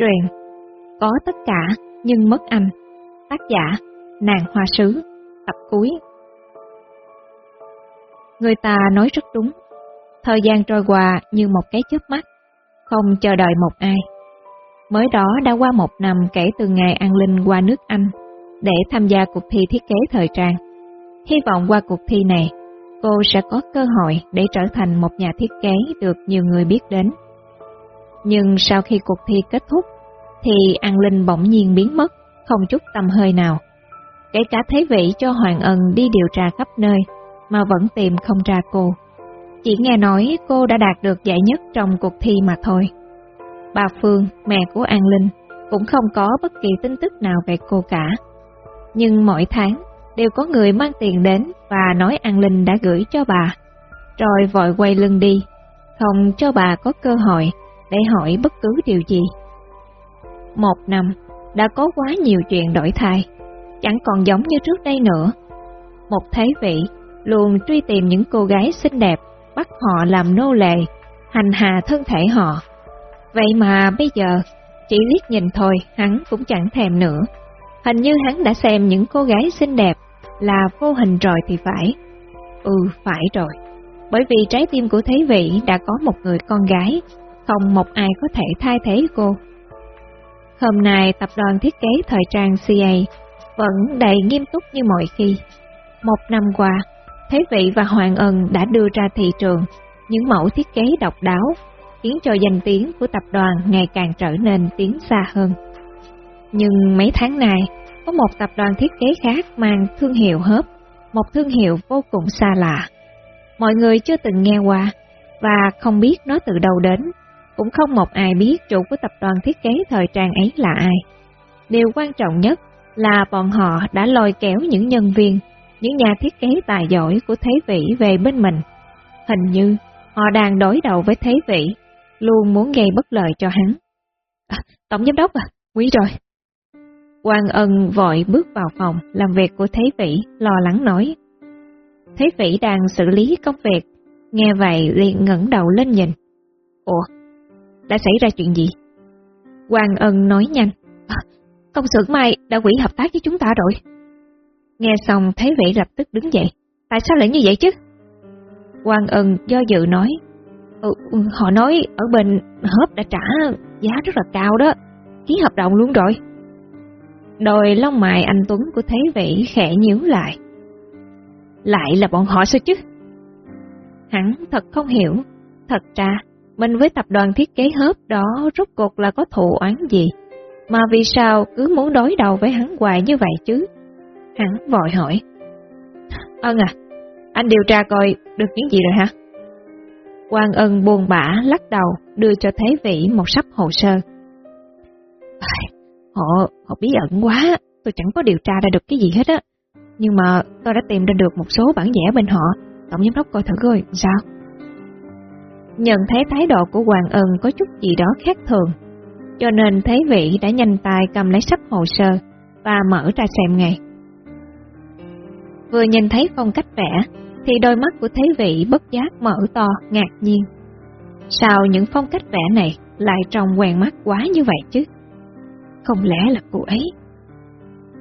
truyền. Có tất cả nhưng mất anh Tác giả Nàng Hoa Sứ Tập cuối. Người ta nói rất đúng. Thời gian trôi qua như một cái chớp mắt Không chờ đợi một ai. Mới đó đã qua một năm kể từ ngày An Linh qua nước Anh để tham gia cuộc thi thiết kế thời trang. Hy vọng qua cuộc thi này, cô sẽ có cơ hội để trở thành một nhà thiết kế được nhiều người biết đến. Nhưng sau khi cuộc thi kết thúc, thì An Linh bỗng nhiên biến mất, không chút tâm hơi nào. Kể cả thế vị cho Hoàng Ân đi điều tra khắp nơi, mà vẫn tìm không ra cô. Chỉ nghe nói cô đã đạt được giải nhất trong cuộc thi mà thôi. Bà Phương, mẹ của An Linh, cũng không có bất kỳ tin tức nào về cô cả. Nhưng mỗi tháng, đều có người mang tiền đến và nói An Linh đã gửi cho bà, rồi vội quay lưng đi, không cho bà có cơ hội để hỏi bất cứ điều gì. Một năm, đã có quá nhiều chuyện đổi thay, chẳng còn giống như trước đây nữa. Một thế vị luôn truy tìm những cô gái xinh đẹp, bắt họ làm nô lệ, hành hạ thân thể họ. Vậy mà bây giờ, chỉ liếc nhìn thôi hắn cũng chẳng thèm nữa. Hình như hắn đã xem những cô gái xinh đẹp là vô hình rồi thì phải. Ừ, phải rồi. Bởi vì trái tim của Thế Vị đã có một người con gái, không một ai có thể thay thế cô. Hôm nay tập đoàn thiết kế thời trang CA vẫn đầy nghiêm túc như mọi khi. Một năm qua, Thế Vị và Hoàng Ân đã đưa ra thị trường những mẫu thiết kế độc đáo, khiến cho danh tiếng của tập đoàn ngày càng trở nên tiến xa hơn. Nhưng mấy tháng này, có một tập đoàn thiết kế khác mang thương hiệu hớp, một thương hiệu vô cùng xa lạ. Mọi người chưa từng nghe qua, và không biết nó từ đâu đến, cũng không một ai biết chủ của tập đoàn thiết kế thời trang ấy là ai. Điều quan trọng nhất là bọn họ đã lôi kéo những nhân viên, những nhà thiết kế tài giỏi của Thế Vĩ về bên mình. Hình như họ đang đối đầu với Thế Vĩ, luôn muốn gây bất lợi cho hắn. À, Tổng giám đốc à, quý rồi. Quang ân vội bước vào phòng làm việc của Thế Vĩ, lo lắng nói. Thế Vĩ đang xử lý công việc, nghe vậy liền ngẩng đầu lên nhìn. Ủa, đã xảy ra chuyện gì? Hoàng ân nói nhanh. À, công xưởng mai đã quỷ hợp tác với chúng ta rồi. Nghe xong thấy vậy lập tức đứng dậy. Tại sao lại như vậy chứ? Hoàng ân do dự nói. Ừ, ừ, họ nói ở bên hớp đã trả giá rất là cao đó, ký hợp đồng luôn rồi. Đôi lông mày anh Tuấn của Thế Vĩ khẽ nhíu lại. Lại là bọn họ sao chứ? Hắn thật không hiểu, thật ra mình với tập đoàn thiết kế hớp đó rốt cuộc là có thù oán gì, mà vì sao cứ muốn đối đầu với hắn hoài như vậy chứ? Hắn vội hỏi. Ân à, anh điều tra coi được những gì rồi hả? Quang ân buồn bã lắc đầu đưa cho Thế Vĩ một sắp hồ sơ. Họ, họ bí ẩn quá, tôi chẳng có điều tra ra được cái gì hết á. Nhưng mà tôi đã tìm ra được một số bản vẽ bên họ, tổng giám đốc coi thử coi, sao? Nhận thấy thái độ của Hoàng Ân có chút gì đó khác thường, cho nên Thế Vị đã nhanh tay cầm lấy sắp hồ sơ và mở ra xem ngay. Vừa nhìn thấy phong cách vẽ, thì đôi mắt của Thế Vị bất giác mở to, ngạc nhiên. Sao những phong cách vẽ này lại trông quen mắt quá như vậy chứ? Không lẽ là cô ấy?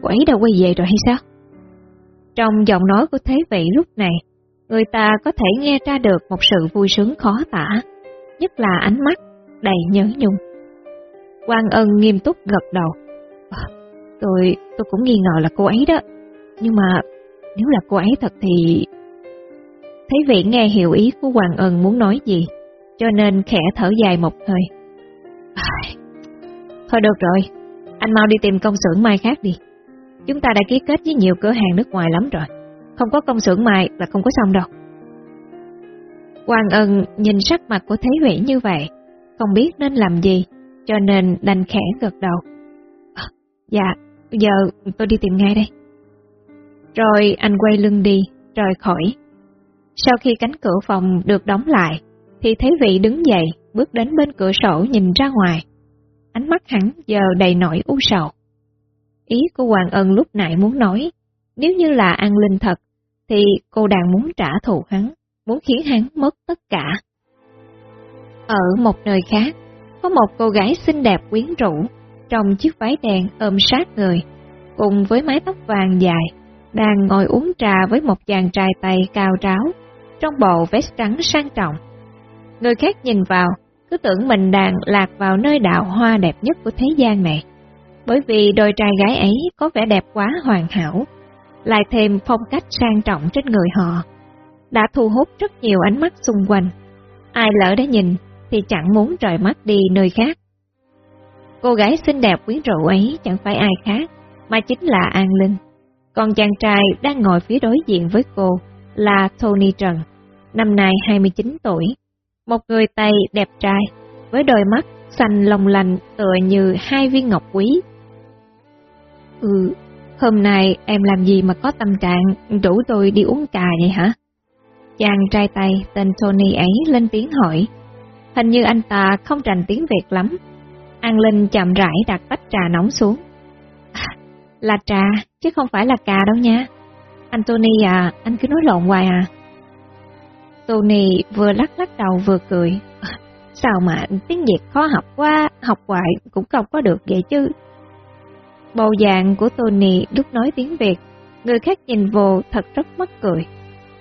Cô ấy đã quay về rồi hay sao? Trong giọng nói của Thế Vị lúc này, người ta có thể nghe ra được một sự vui sướng khó tả, nhất là ánh mắt đầy nhớ nhung. Quan ân nghiêm túc gật đầu. À, tôi, tôi cũng nghi ngờ là cô ấy đó, nhưng mà nếu là cô ấy thật thì... Thấy vị nghe hiểu ý của Hoàng Ân muốn nói gì, cho nên khẽ thở dài một hơi. À, thôi được rồi, anh mau đi tìm công xưởng mai khác đi. Chúng ta đã ký kết với nhiều cửa hàng nước ngoài lắm rồi. Không có công xưởng mài là không có xong đâu. Hoàng Ân nhìn sắc mặt của Thế Huệ như vậy, không biết nên làm gì, cho nên đành khẽ gật đầu. À, dạ, giờ tôi đi tìm ngay đây. Rồi anh quay lưng đi, rời khỏi. Sau khi cánh cửa phòng được đóng lại, thì Thế Vị đứng dậy, bước đến bên cửa sổ nhìn ra ngoài ánh mắt hắn giờ đầy nỗi u sầu. Ý của Hoàng Ân lúc nãy muốn nói, nếu như là An Linh thật, thì cô đang muốn trả thù hắn, muốn khiến hắn mất tất cả. Ở một nơi khác, có một cô gái xinh đẹp quyến rũ, trong chiếc váy đen ôm sát người, cùng với mái tóc vàng dài, đang ngồi uống trà với một chàng trai tay cao ráo, trong bộ vest trắng sang trọng. Người khác nhìn vào, cứ tưởng mình đang lạc vào nơi đạo hoa đẹp nhất của thế gian này, bởi vì đôi trai gái ấy có vẻ đẹp quá hoàn hảo, lại thêm phong cách sang trọng trên người họ, đã thu hút rất nhiều ánh mắt xung quanh. Ai lỡ đã nhìn thì chẳng muốn rời mắt đi nơi khác. Cô gái xinh đẹp quyến rũ ấy chẳng phải ai khác, mà chính là An Linh. Còn chàng trai đang ngồi phía đối diện với cô là Tony Trần, năm nay 29 tuổi, một người Tây đẹp trai, với đôi mắt xanh long lành tựa như hai viên ngọc quý. Ừ, hôm nay em làm gì mà có tâm trạng rủ tôi đi uống trà vậy hả? Chàng trai Tây tên Tony ấy lên tiếng hỏi. Hình như anh ta không rành tiếng Việt lắm. An Linh chậm rãi đặt tách trà nóng xuống. À, là trà, chứ không phải là cà đâu nha. Anh Tony à, anh cứ nói lộn hoài à. Tony vừa lắc lắc đầu vừa cười. À, sao mà tiếng Việt khó học quá, học hoài cũng không có được vậy chứ. Bầu dạng của Tony lúc nói tiếng Việt, người khác nhìn vô thật rất mất cười.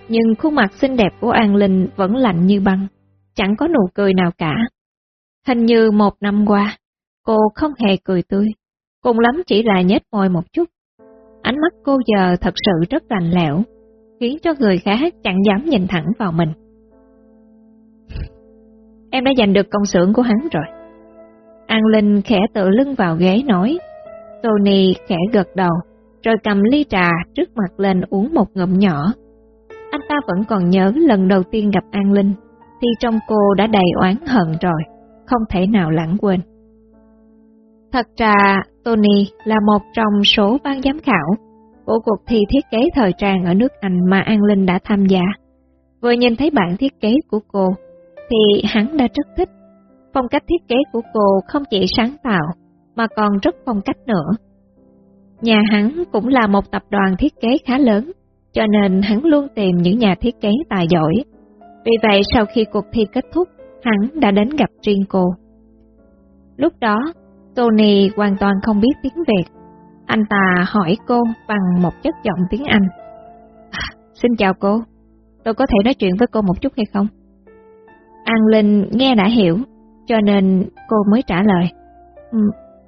Nhưng khuôn mặt xinh đẹp của An Linh vẫn lạnh như băng, chẳng có nụ cười nào cả. Hình như một năm qua, cô không hề cười tươi, cùng lắm chỉ là nhếch môi một chút. Ánh mắt cô giờ thật sự rất lạnh lẽo, khiến cho người khác chẳng dám nhìn thẳng vào mình. Em đã giành được công xưởng của hắn rồi. An Linh khẽ tự lưng vào ghế nói. Tony khẽ gật đầu, rồi cầm ly trà trước mặt lên uống một ngụm nhỏ. Anh ta vẫn còn nhớ lần đầu tiên gặp An Linh, thì trong cô đã đầy oán hận rồi, không thể nào lãng quên. Thật ra, Tony là một trong số ban giám khảo của cuộc thi thiết kế thời trang ở nước Anh mà An Linh đã tham gia. Vừa nhìn thấy bản thiết kế của cô, thì hắn đã rất thích. Phong cách thiết kế của cô không chỉ sáng tạo, mà còn rất phong cách nữa. Nhà hắn cũng là một tập đoàn thiết kế khá lớn, cho nên hắn luôn tìm những nhà thiết kế tài giỏi. Vì vậy sau khi cuộc thi kết thúc, hắn đã đến gặp riêng cô. Lúc đó, Tony hoàn toàn không biết tiếng Việt. Anh ta hỏi cô bằng một chất giọng tiếng Anh. À, xin chào cô, tôi có thể nói chuyện với cô một chút hay không? An Linh nghe đã hiểu, cho nên cô mới trả lời.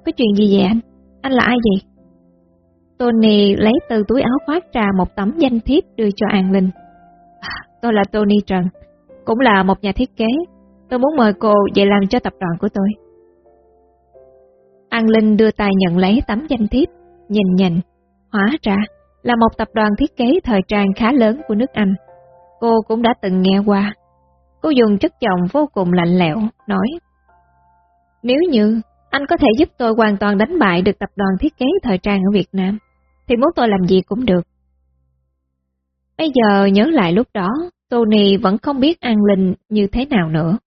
Có chuyện gì vậy anh? Anh là ai vậy? Tony lấy từ túi áo khoác ra một tấm danh thiếp đưa cho An Linh. À, tôi là Tony Trần, cũng là một nhà thiết kế. Tôi muốn mời cô về làm cho tập đoàn của tôi. An Linh đưa tay nhận lấy tấm danh thiếp, nhìn nhìn, hóa ra là một tập đoàn thiết kế thời trang khá lớn của nước Anh. Cô cũng đã từng nghe qua. Cô dùng chất giọng vô cùng lạnh lẽo, nói Nếu như anh có thể giúp tôi hoàn toàn đánh bại được tập đoàn thiết kế thời trang ở Việt Nam, thì muốn tôi làm gì cũng được. Bây giờ nhớ lại lúc đó, Tony vẫn không biết An Linh như thế nào nữa.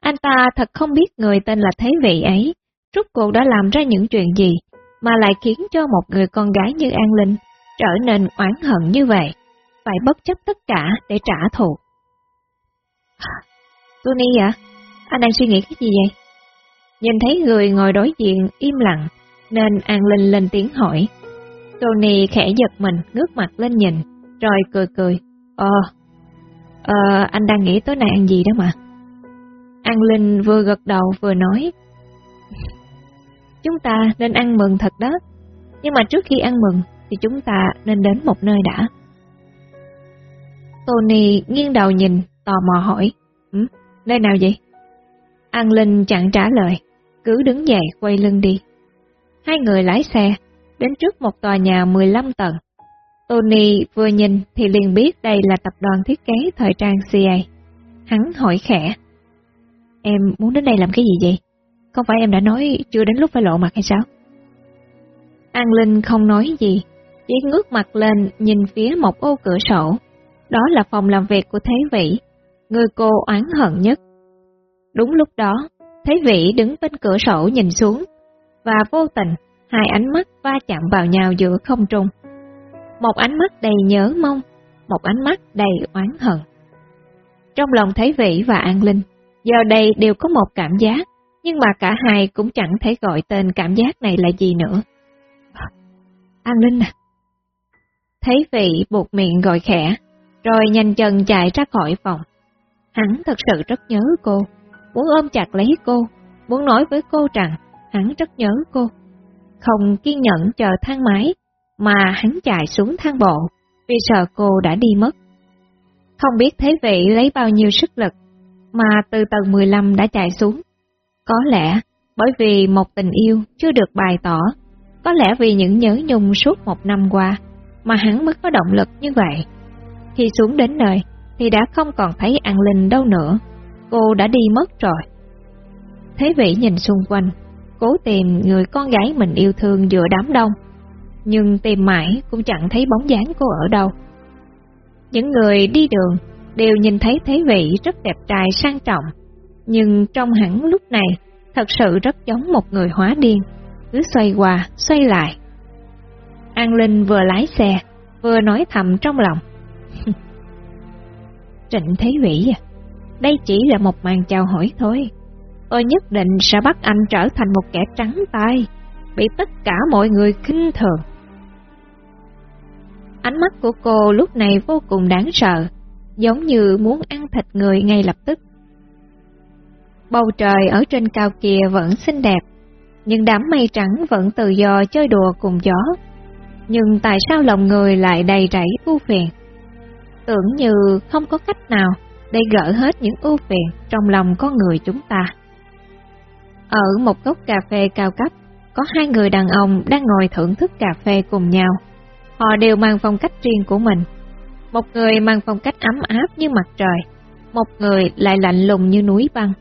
Anh ta thật không biết người tên là Thế Vị ấy, rốt cuộc đã làm ra những chuyện gì, mà lại khiến cho một người con gái như An Linh trở nên oán hận như vậy, phải bất chấp tất cả để trả thù. Tony à, anh đang suy nghĩ cái gì vậy? Nhìn thấy người ngồi đối diện im lặng, nên An Linh lên tiếng hỏi. Tony khẽ giật mình, ngước mặt lên nhìn, rồi cười cười. Ờ, ờ, anh đang nghĩ tối nay ăn gì đó mà. An Linh vừa gật đầu vừa nói. Chúng ta nên ăn mừng thật đó, nhưng mà trước khi ăn mừng thì chúng ta nên đến một nơi đã. Tony nghiêng đầu nhìn, tò mò hỏi. Ừ, nơi nào vậy? An Linh chẳng trả lời, cứ đứng dậy quay lưng đi. Hai người lái xe, đến trước một tòa nhà 15 tầng. Tony vừa nhìn thì liền biết đây là tập đoàn thiết kế thời trang CA. Hắn hỏi khẽ. Em muốn đến đây làm cái gì vậy? Không phải em đã nói chưa đến lúc phải lộ mặt hay sao? An Linh không nói gì, chỉ ngước mặt lên nhìn phía một ô cửa sổ. Đó là phòng làm việc của Thế Vĩ, người cô oán hận nhất. Đúng lúc đó, Thế Vĩ đứng bên cửa sổ nhìn xuống, và vô tình hai ánh mắt va chạm vào nhau giữa không trung. Một ánh mắt đầy nhớ mong, một ánh mắt đầy oán hận. Trong lòng Thế Vĩ và An Linh, giờ đây đều có một cảm giác nhưng mà cả hai cũng chẳng thể gọi tên cảm giác này là gì nữa. An Linh à! Thấy vị buộc miệng gọi khẽ, rồi nhanh chân chạy ra khỏi phòng. Hắn thật sự rất nhớ cô, muốn ôm chặt lấy cô, muốn nói với cô rằng hắn rất nhớ cô. Không kiên nhẫn chờ thang máy, mà hắn chạy xuống thang bộ, vì sợ cô đã đi mất. Không biết thế vị lấy bao nhiêu sức lực, mà từ tầng 15 đã chạy xuống. Có lẽ bởi vì một tình yêu chưa được bày tỏ, có lẽ vì những nhớ nhung suốt một năm qua, mà hắn mới có động lực như vậy. Khi xuống đến nơi, thì đã không còn thấy An Linh đâu nữa, cô đã đi mất rồi. Thế vị nhìn xung quanh, cố tìm người con gái mình yêu thương giữa đám đông, nhưng tìm mãi cũng chẳng thấy bóng dáng cô ở đâu. Những người đi đường đều nhìn thấy Thế vị rất đẹp trai sang trọng, nhưng trong hẳn lúc này thật sự rất giống một người hóa điên, cứ xoay qua, xoay lại. An Linh vừa lái xe, vừa nói thầm trong lòng. Trịnh Thế Vĩ à, đây chỉ là một màn chào hỏi thôi. Tôi nhất định sẽ bắt anh trở thành một kẻ trắng tay, bị tất cả mọi người khinh thường. Ánh mắt của cô lúc này vô cùng đáng sợ, giống như muốn ăn thịt người ngay lập tức. Bầu trời ở trên cao kia vẫn xinh đẹp, nhưng đám mây trắng vẫn tự do chơi đùa cùng gió. Nhưng tại sao lòng người lại đầy rẫy u phiền? Tưởng như không có cách nào để gỡ hết những ưu phiền trong lòng con người chúng ta. Ở một cốc cà phê cao cấp, có hai người đàn ông đang ngồi thưởng thức cà phê cùng nhau. Họ đều mang phong cách riêng của mình. Một người mang phong cách ấm áp như mặt trời, một người lại lạnh lùng như núi băng.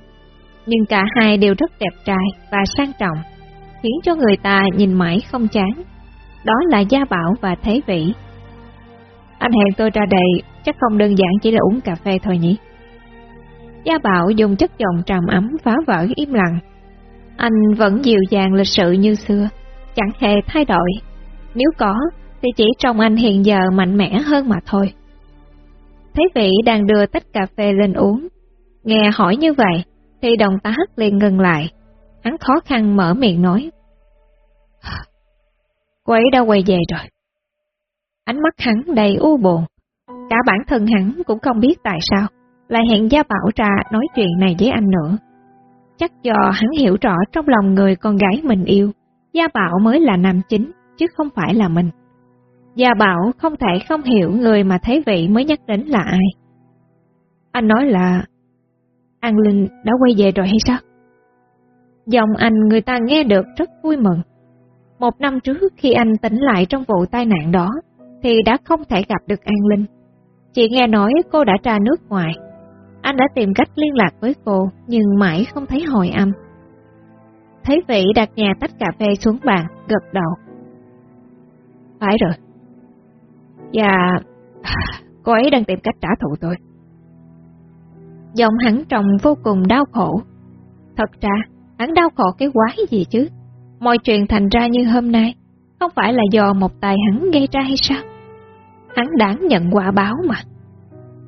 Nhưng cả hai đều rất đẹp trai và sang trọng, khiến cho người ta nhìn mãi không chán. Đó là Gia Bảo và Thế Vĩ. Anh hẹn tôi ra đây chắc không đơn giản chỉ là uống cà phê thôi nhỉ? Gia Bảo dùng chất giọng trầm ấm phá vỡ im lặng. Anh vẫn dịu dàng lịch sự như xưa, chẳng hề thay đổi. Nếu có, thì chỉ trong anh hiện giờ mạnh mẽ hơn mà thôi. Thấy vị đang đưa tách cà phê lên uống, nghe hỏi như vậy, thì đồng tá liền ngừng lại. Hắn khó khăn mở miệng nói. Cô ấy đã quay về rồi. Ánh mắt hắn đầy u buồn. Cả bản thân hắn cũng không biết tại sao lại hẹn Gia Bảo ra nói chuyện này với anh nữa. Chắc do hắn hiểu rõ trong lòng người con gái mình yêu, Gia Bảo mới là nam chính, chứ không phải là mình. Gia Bảo không thể không hiểu người mà thấy vị mới nhắc đến là ai. Anh nói là An Linh đã quay về rồi hay sao? Giọng anh người ta nghe được rất vui mừng. Một năm trước khi anh tỉnh lại trong vụ tai nạn đó, thì đã không thể gặp được An Linh. Chị nghe nói cô đã ra nước ngoài. Anh đã tìm cách liên lạc với cô, nhưng mãi không thấy hồi âm. Thấy vị đặt nhà tách cà phê xuống bàn, gật đầu. Phải rồi. Và cô ấy đang tìm cách trả thù tôi. Giọng hắn trông vô cùng đau khổ. Thật ra, hắn đau khổ cái quái gì chứ? Mọi chuyện thành ra như hôm nay, không phải là do một tài hắn gây ra hay sao? Hắn đáng nhận quả báo mà.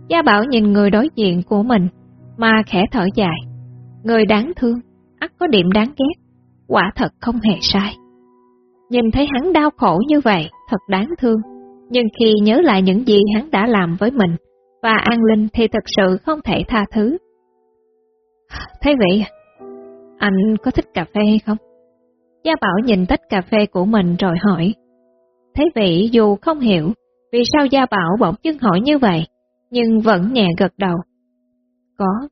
Gia Bảo nhìn người đối diện của mình, mà khẽ thở dài. Người đáng thương, ắt có điểm đáng ghét, quả thật không hề sai. Nhìn thấy hắn đau khổ như vậy, thật đáng thương, nhưng khi nhớ lại những gì hắn đã làm với mình, và An Linh thì thật sự không thể tha thứ. Thế vậy, anh có thích cà phê hay không? Gia Bảo nhìn tách cà phê của mình rồi hỏi. Thế vị dù không hiểu vì sao Gia Bảo bỗng dưng hỏi như vậy, nhưng vẫn nhẹ gật đầu. Có.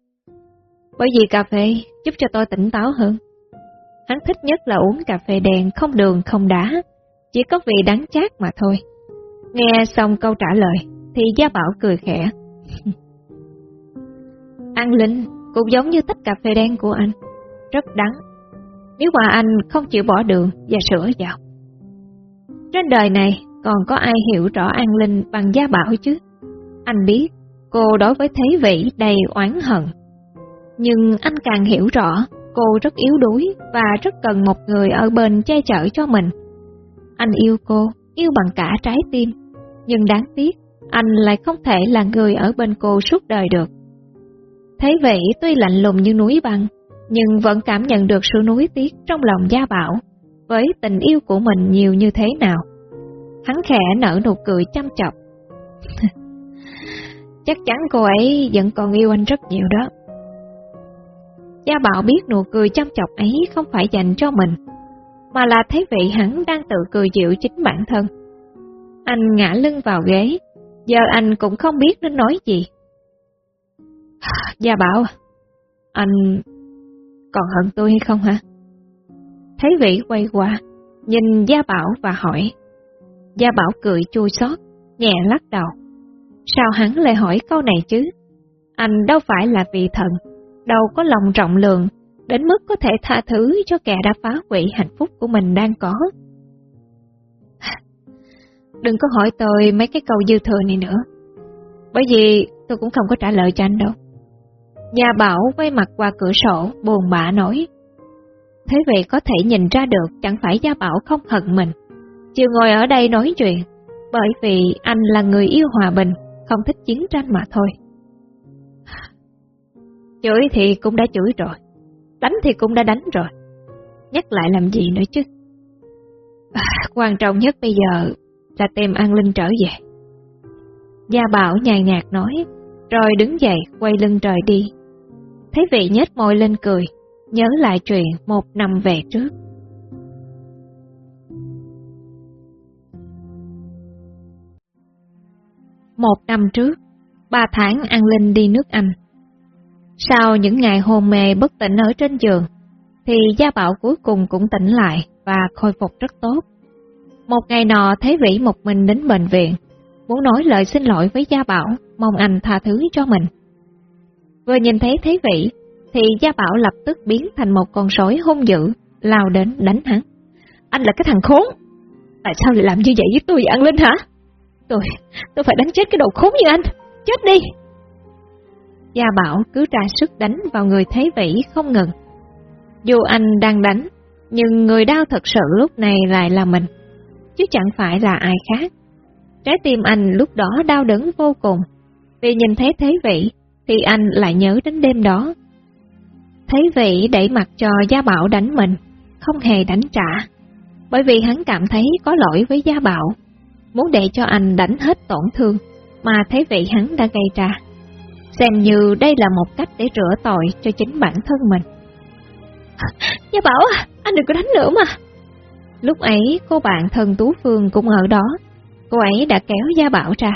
Bởi vì cà phê giúp cho tôi tỉnh táo hơn. Hắn thích nhất là uống cà phê đen không đường không đá, chỉ có vị đắng chát mà thôi. Nghe xong câu trả lời, thì Gia Bảo cười khẽ. An Linh cũng giống như tách cà phê đen của anh, rất đắng. Nếu mà anh không chịu bỏ đường và sữa vào. Trên đời này còn có ai hiểu rõ An Linh bằng Gia Bảo chứ? Anh biết, cô đối với Thế Vĩ đầy oán hận. Nhưng anh càng hiểu rõ, cô rất yếu đuối và rất cần một người ở bên che chở cho mình. Anh yêu cô, yêu bằng cả trái tim, nhưng đáng tiếc, anh lại không thể là người ở bên cô suốt đời được. Thế Vĩ tuy lạnh lùng như núi băng, nhưng vẫn cảm nhận được sự nuối tiếc trong lòng Gia Bảo với tình yêu của mình nhiều như thế nào. Hắn khẽ nở nụ cười chăm chọc. Chắc chắn cô ấy vẫn còn yêu anh rất nhiều đó. Gia Bảo biết nụ cười chăm chọc ấy không phải dành cho mình, mà là thấy vị hắn đang tự cười dịu chính bản thân. Anh ngã lưng vào ghế, giờ anh cũng không biết nên nói gì. Gia Bảo, anh còn hận tôi hay không hả? Thấy vị quay qua, nhìn Gia Bảo và hỏi. Gia Bảo cười chua xót, nhẹ lắc đầu. Sao hắn lại hỏi câu này chứ? Anh đâu phải là vị thần, đâu có lòng rộng lượng, đến mức có thể tha thứ cho kẻ đã phá hủy hạnh phúc của mình đang có. Đừng có hỏi tôi mấy cái câu dư thừa này nữa, bởi vì tôi cũng không có trả lời cho anh đâu. Gia Bảo quay mặt qua cửa sổ, buồn bã nói. Thế vậy có thể nhìn ra được chẳng phải Gia Bảo không hận mình. Chiều ngồi ở đây nói chuyện, bởi vì anh là người yêu hòa bình, không thích chiến tranh mà thôi. Chửi thì cũng đã chửi rồi, đánh thì cũng đã đánh rồi, nhắc lại làm gì nữa chứ. À, quan trọng nhất bây giờ là tìm An Linh trở về. Gia Bảo nhàn nhạt nói, rồi đứng dậy quay lưng trời đi. Thấy vị nhếch môi lên cười, nhớ lại chuyện một năm về trước. Một năm trước, ba tháng An Linh đi nước Anh. Sau những ngày hôn mê bất tỉnh ở trên giường, thì Gia Bảo cuối cùng cũng tỉnh lại và khôi phục rất tốt. Một ngày nọ thấy Vĩ một mình đến bệnh viện, muốn nói lời xin lỗi với Gia Bảo, mong anh tha thứ cho mình. Vừa nhìn thấy Thế Vĩ, thì Gia Bảo lập tức biến thành một con sói hung dữ, lao đến đánh hắn. Anh là cái thằng khốn! Tại sao lại làm như vậy với tôi và An Linh hả? Tôi, tôi phải đánh chết cái đồ khốn như anh! Chết đi! Gia Bảo cứ ra sức đánh vào người Thế Vĩ không ngừng. Dù anh đang đánh, nhưng người đau thật sự lúc này lại là mình, chứ chẳng phải là ai khác. Trái tim anh lúc đó đau đớn vô cùng, vì nhìn thấy Thế Vĩ thì anh lại nhớ đến đêm đó thế vĩ đẩy mặt cho Gia Bảo đánh mình, không hề đánh trả, bởi vì hắn cảm thấy có lỗi với Gia Bảo, muốn để cho anh đánh hết tổn thương mà thấy vậy hắn đã gây ra. Xem như đây là một cách để rửa tội cho chính bản thân mình. Gia Bảo à, anh đừng có đánh nữa mà. Lúc ấy cô bạn thân Tú Phương cũng ở đó, cô ấy đã kéo Gia Bảo ra.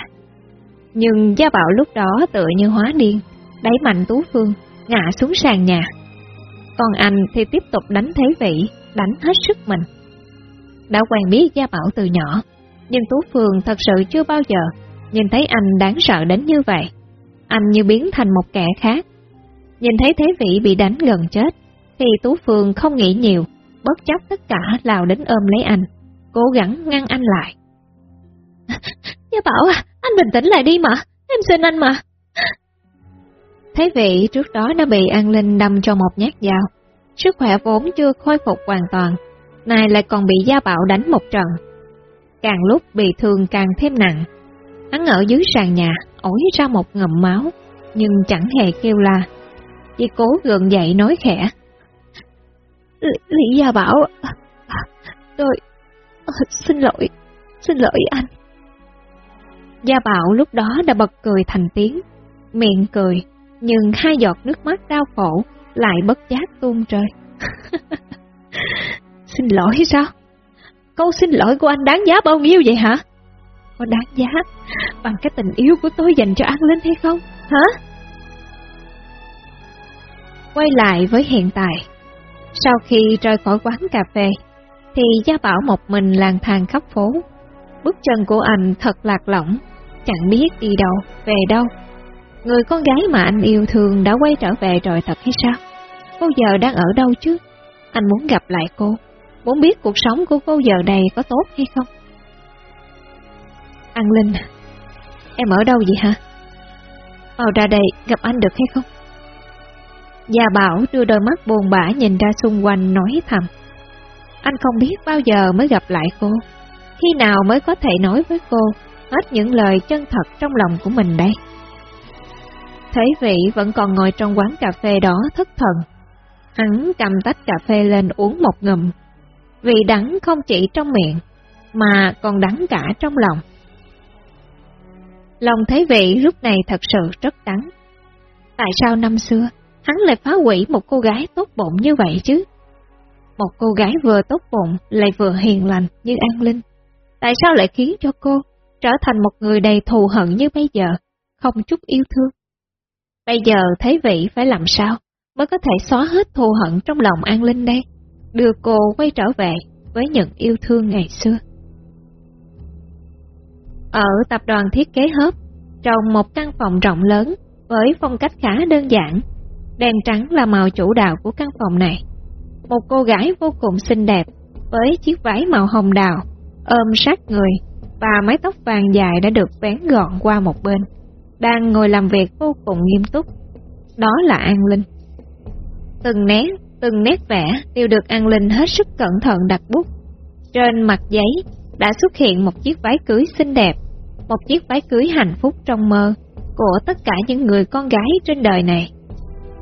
Nhưng Gia Bảo lúc đó tựa như hóa điên, đẩy mạnh Tú Phương, ngã xuống sàn nhà. Còn anh thì tiếp tục đánh thế vị, đánh hết sức mình. Đã quen biết Gia Bảo từ nhỏ, nhưng Tú Phương thật sự chưa bao giờ nhìn thấy anh đáng sợ đến như vậy. Anh như biến thành một kẻ khác. Nhìn thấy thế vị bị đánh gần chết, thì Tú Phương không nghĩ nhiều, bất chấp tất cả lao đến ôm lấy anh, cố gắng ngăn anh lại. Gia Bảo à, anh bình tĩnh lại đi mà, em xin anh mà. thế vị trước đó đã bị An Linh đâm cho một nhát dao, sức khỏe vốn chưa khôi phục hoàn toàn, nay lại còn bị Gia Bảo đánh một trận. Càng lúc bị thương càng thêm nặng, hắn ở dưới sàn nhà ổi ra một ngầm máu, nhưng chẳng hề kêu la, chỉ cố gượng dậy nói khẽ. Lý Gia Bảo, tôi xin lỗi, xin lỗi anh. Gia Bảo lúc đó đã bật cười thành tiếng, miệng cười, nhưng hai giọt nước mắt đau khổ lại bất giác tuôn rơi. xin lỗi sao? Câu xin lỗi của anh đáng giá bao nhiêu vậy hả? Có đáng giá bằng cái tình yêu của tôi dành cho An Linh hay không? Hả? Quay lại với hiện tại. Sau khi rời khỏi quán cà phê, thì Gia Bảo một mình lang thang khắp phố. Bước chân của anh thật lạc lõng, chẳng biết đi đâu, về đâu. Người con gái mà anh yêu thương đã quay trở về rồi thật hay sao? Cô giờ đang ở đâu chứ? Anh muốn gặp lại cô, muốn biết cuộc sống của cô giờ đây có tốt hay không? An Linh, em ở đâu vậy hả? Vào ra đây gặp anh được hay không? Gia Bảo đưa đôi mắt buồn bã nhìn ra xung quanh nói thầm. Anh không biết bao giờ mới gặp lại cô, khi nào mới có thể nói với cô hết những lời chân thật trong lòng của mình đây. Thấy vị vẫn còn ngồi trong quán cà phê đó thất thần. Hắn cầm tách cà phê lên uống một ngụm. Vị đắng không chỉ trong miệng, mà còn đắng cả trong lòng. Lòng thấy vị lúc này thật sự rất đắng. Tại sao năm xưa, hắn lại phá hủy một cô gái tốt bụng như vậy chứ? Một cô gái vừa tốt bụng lại vừa hiền lành như An Linh. Tại sao lại khiến cho cô trở thành một người đầy thù hận như bây giờ, không chút yêu thương? Bây giờ thấy vị phải làm sao mới có thể xóa hết thù hận trong lòng An Linh đây, đưa cô quay trở về với những yêu thương ngày xưa. Ở tập đoàn thiết kế hớp, trong một căn phòng rộng lớn với phong cách khá đơn giản, đèn trắng là màu chủ đạo của căn phòng này. Một cô gái vô cùng xinh đẹp với chiếc váy màu hồng đào, ôm sát người và mái tóc vàng dài đã được vén gọn qua một bên, đang ngồi làm việc vô cùng nghiêm túc. Đó là An Linh. Từng nén từng nét vẽ đều được An Linh hết sức cẩn thận đặt bút. Trên mặt giấy đã xuất hiện một chiếc váy cưới xinh đẹp, một chiếc váy cưới hạnh phúc trong mơ của tất cả những người con gái trên đời này.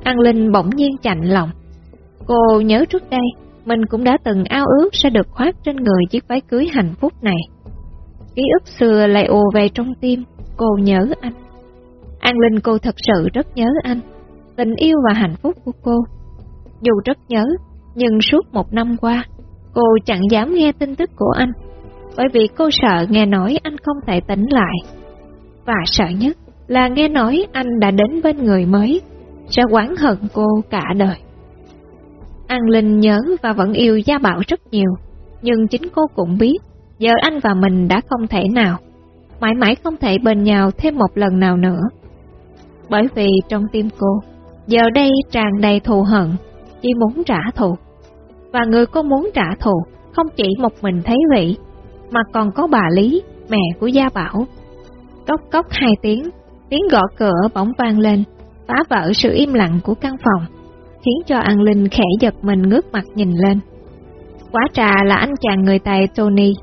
An Linh bỗng nhiên chạnh lòng. Cô nhớ trước đây, mình cũng đã từng ao ước sẽ được khoác trên người chiếc váy cưới hạnh phúc này. Ký ức xưa lại ồ về trong tim, cô nhớ anh. An Linh cô thật sự rất nhớ anh, tình yêu và hạnh phúc của cô. Dù rất nhớ, nhưng suốt một năm qua, cô chẳng dám nghe tin tức của anh, bởi vì cô sợ nghe nói anh không thể tỉnh lại. Và sợ nhất là nghe nói anh đã đến bên người mới, sẽ quán hận cô cả đời. An Linh nhớ và vẫn yêu Gia Bảo rất nhiều, nhưng chính cô cũng biết, giờ anh và mình đã không thể nào, mãi mãi không thể bên nhau thêm một lần nào nữa. Bởi vì trong tim cô, giờ đây tràn đầy thù hận, chỉ muốn trả thù. Và người cô muốn trả thù không chỉ một mình thấy vị, mà còn có bà Lý, mẹ của Gia Bảo. Cốc cốc hai tiếng, tiếng gõ cửa bỗng vang lên, phá vỡ sự im lặng của căn phòng, khiến cho An Linh khẽ giật mình ngước mặt nhìn lên. Quá trà là anh chàng người Tài Tony.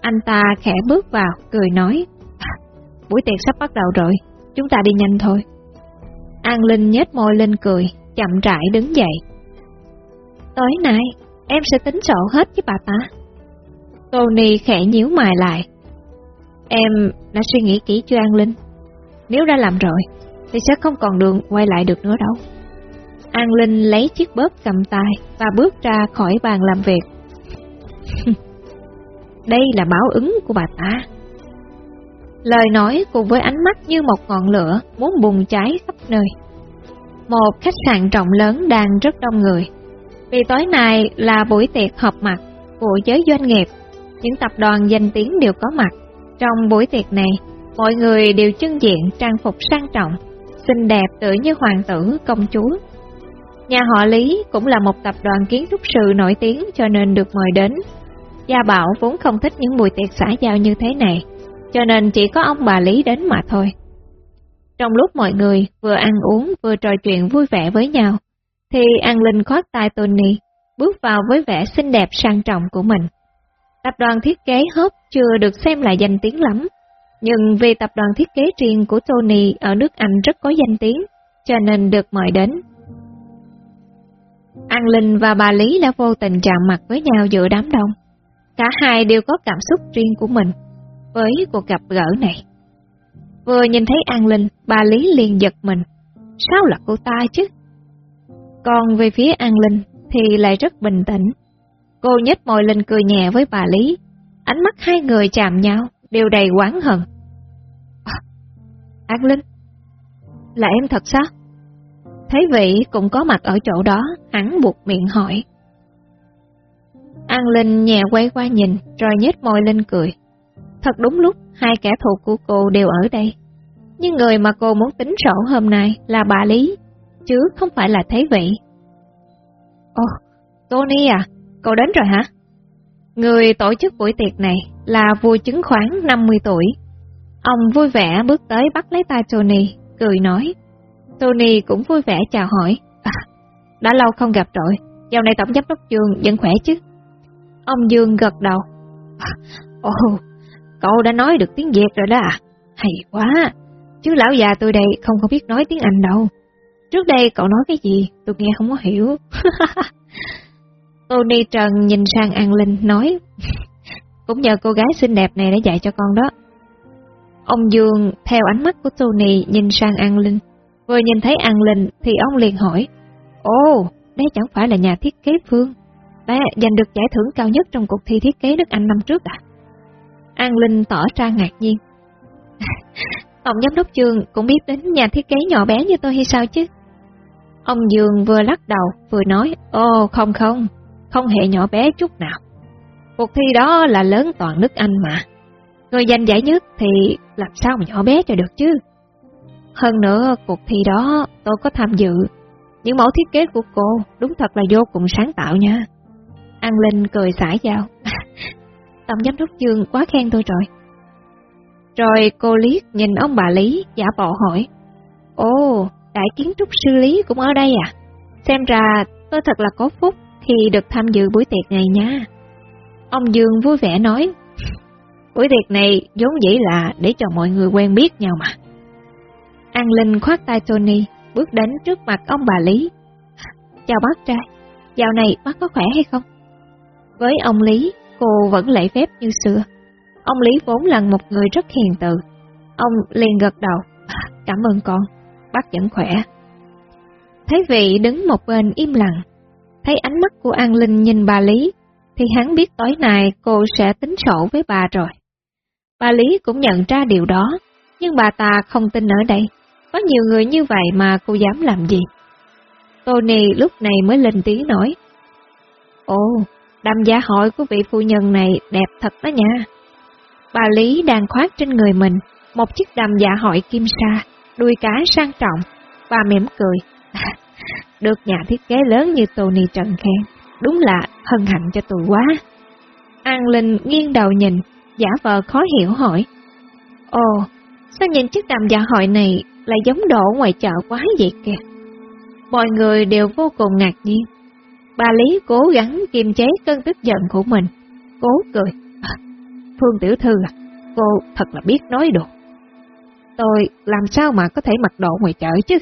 Anh ta khẽ bước vào, cười nói, buổi tiệc sắp bắt đầu rồi, chúng ta đi nhanh thôi. An Linh nhếch môi lên cười, chậm rãi đứng dậy. Tối nay, em sẽ tính sổ hết với bà ta. Tony khẽ nhíu mày lại. Em đã suy nghĩ kỹ cho An Linh. Nếu đã làm rồi, thì sẽ không còn đường quay lại được nữa đâu. An Linh lấy chiếc bóp cầm tay và bước ra khỏi bàn làm việc. Đây là báo ứng của bà ta. Lời nói cùng với ánh mắt như một ngọn lửa muốn bùng cháy khắp nơi. Một khách sạn rộng lớn đang rất đông người. Vì tối nay là buổi tiệc họp mặt của giới doanh nghiệp, những tập đoàn danh tiếng đều có mặt. Trong buổi tiệc này, mọi người đều trưng diện trang phục sang trọng, xinh đẹp tựa như hoàng tử, công chúa. Nhà họ Lý cũng là một tập đoàn kiến trúc sư nổi tiếng cho nên được mời đến. Gia Bảo vốn không thích những buổi tiệc xã giao như thế này, cho nên chỉ có ông bà Lý đến mà thôi. Trong lúc mọi người vừa ăn uống vừa trò chuyện vui vẻ với nhau, thì An Linh khoát tay Tony, bước vào với vẻ xinh đẹp sang trọng của mình. Tập đoàn thiết kế Hớp chưa được xem là danh tiếng lắm, nhưng vì tập đoàn thiết kế riêng của Tony ở nước Anh rất có danh tiếng, cho nên được mời đến. An Linh và bà Lý đã vô tình chạm mặt với nhau giữa đám đông. Cả hai đều có cảm xúc riêng của mình với cuộc gặp gỡ này. Vừa nhìn thấy An Linh, bà Lý liền giật mình. Sao là cô ta chứ? Còn về phía An Linh thì lại rất bình tĩnh. Cô nhếch môi lên cười nhẹ với bà Lý. Ánh mắt hai người chạm nhau, đều đầy oán hận. À, An Linh, là em thật sao? Thấy vị cũng có mặt ở chỗ đó, hắn buộc miệng hỏi. An Linh nhẹ quay qua nhìn, rồi nhếch môi lên cười. Thật đúng lúc, hai kẻ thù của cô đều ở đây. Nhưng người mà cô muốn tính sổ hôm nay là bà Lý, chứ không phải là thấy Vị. Ồ, Tony à, cậu đến rồi hả? Người tổ chức buổi tiệc này là vua chứng khoán 50 tuổi. Ông vui vẻ bước tới bắt lấy tay Tony, cười nói. Tony cũng vui vẻ chào hỏi. À, đã lâu không gặp rồi, dạo này tổng giám đốc Dương vẫn khỏe chứ? Ông Dương gật đầu. À, ồ, oh, cậu đã nói được tiếng Việt rồi đó à? Hay quá, chứ lão già tôi đây không có biết nói tiếng Anh đâu. Trước đây cậu nói cái gì, tôi nghe không có hiểu. Tony Trần nhìn sang An Linh nói, cũng nhờ cô gái xinh đẹp này đã dạy cho con đó. Ông Dương theo ánh mắt của Tony nhìn sang An Linh, vừa nhìn thấy An Linh thì ông liền hỏi, Ồ, đây chẳng phải là nhà thiết kế Phương, bé giành được giải thưởng cao nhất trong cuộc thi thiết kế nước Anh năm trước à? An Linh tỏ ra ngạc nhiên. Tổng giám đốc trường cũng biết đến nhà thiết kế nhỏ bé như tôi hay sao chứ? Ông Dương vừa lắc đầu vừa nói, ô không không, không hề nhỏ bé chút nào. Cuộc thi đó là lớn toàn nước Anh mà. Người giành giải nhất thì làm sao mà nhỏ bé cho được chứ? Hơn nữa, cuộc thi đó tôi có tham dự. Những mẫu thiết kế của cô đúng thật là vô cùng sáng tạo nha. An Linh cười xả dao. Tổng giám đốc Dương quá khen tôi rồi. Rồi cô liếc nhìn ông bà Lý, giả bộ hỏi. Ồ, đại kiến trúc sư Lý cũng ở đây à? Xem ra tôi thật là có phúc khi được tham dự buổi tiệc này nha. Ông Dương vui vẻ nói, buổi tiệc này vốn dĩ là để cho mọi người quen biết nhau mà. An Linh khoát tay Tony, bước đến trước mặt ông bà Lý. Chào bác trai, dạo này bác có khỏe hay không? Với ông Lý, cô vẫn lễ phép như xưa. Ông Lý vốn là một người rất hiền từ. Ông liền gật đầu, cảm ơn con, bác vẫn khỏe. Thấy vị đứng một bên im lặng, thấy ánh mắt của An Linh nhìn bà Lý, thì hắn biết tối nay cô sẽ tính sổ với bà rồi. Bà Lý cũng nhận ra điều đó, nhưng bà ta không tin ở đây. Có nhiều người như vậy mà cô dám làm gì? Tony lúc này mới lên tiếng nói. Ồ, đầm giá hội của vị phu nhân này đẹp thật đó nha. Bà Lý đang khoác trên người mình một chiếc đầm dạ hội kim sa, đuôi cá sang trọng. Bà mỉm cười. Được nhà thiết kế lớn như Tony Trần khen, đúng là hân hạnh cho tôi quá. An Linh nghiêng đầu nhìn, giả vờ khó hiểu hỏi. Ồ, sao nhìn chiếc đầm dạ hội này lại giống đổ ngoài chợ quá vậy kìa? Mọi người đều vô cùng ngạc nhiên. Bà Lý cố gắng kiềm chế cơn tức giận của mình, cố cười. Phương Tiểu Thư à, cô thật là biết nói đồ. Tôi làm sao mà có thể mặc độ ngoài chợ chứ?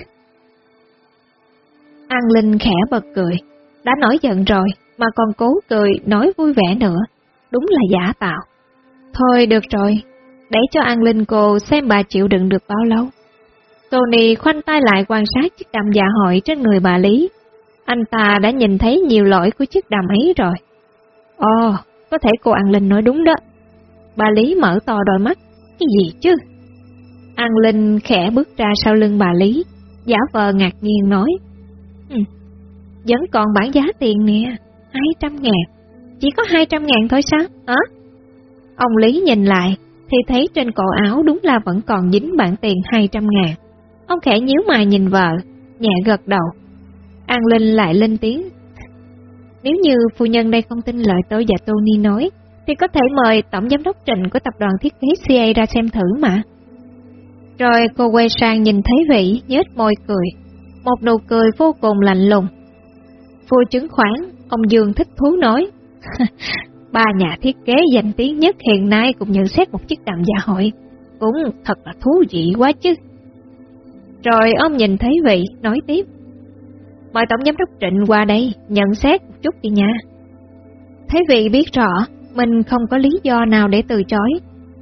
An Linh khẽ bật cười, đã nổi giận rồi mà còn cố cười nói vui vẻ nữa, đúng là giả tạo. Thôi được rồi, để cho An Linh cô xem bà chịu đựng được bao lâu. Tony khoanh tay lại quan sát chiếc đầm dạ hội trên người bà Lý. Anh ta đã nhìn thấy nhiều lỗi của chiếc đầm ấy rồi. Ồ, có thể cô An Linh nói đúng đó. Bà Lý mở to đôi mắt, cái gì chứ? An Linh khẽ bước ra sau lưng bà Lý, giả vờ ngạc nhiên nói. Ừ, vẫn còn bản giá tiền nè, 200 ngàn. Chỉ có 200 ngàn thôi sao? Hả? Ông Lý nhìn lại, thì thấy trên cổ áo đúng là vẫn còn dính bản tiền 200 ngàn. Ông khẽ nhíu mày nhìn vợ, nhẹ gật đầu. An Linh lại lên tiếng. Nếu như phu nhân đây không tin lời tôi và Tony nói, thì có thể mời tổng giám đốc trình của tập đoàn thiết kế CA ra xem thử mà. Rồi cô quay sang nhìn thấy Vĩ nhếch môi cười, một nụ cười vô cùng lạnh lùng. Phu chứng khoán, ông Dương thích thú nói, ba nhà thiết kế danh tiếng nhất hiện nay cũng nhận xét một chiếc đàm dạ hội, cũng thật là thú vị quá chứ. Rồi ông nhìn thấy Vị nói tiếp, mời tổng giám đốc Trịnh qua đây nhận xét một chút đi nha. Thấy Vị biết rõ mình không có lý do nào để từ chối,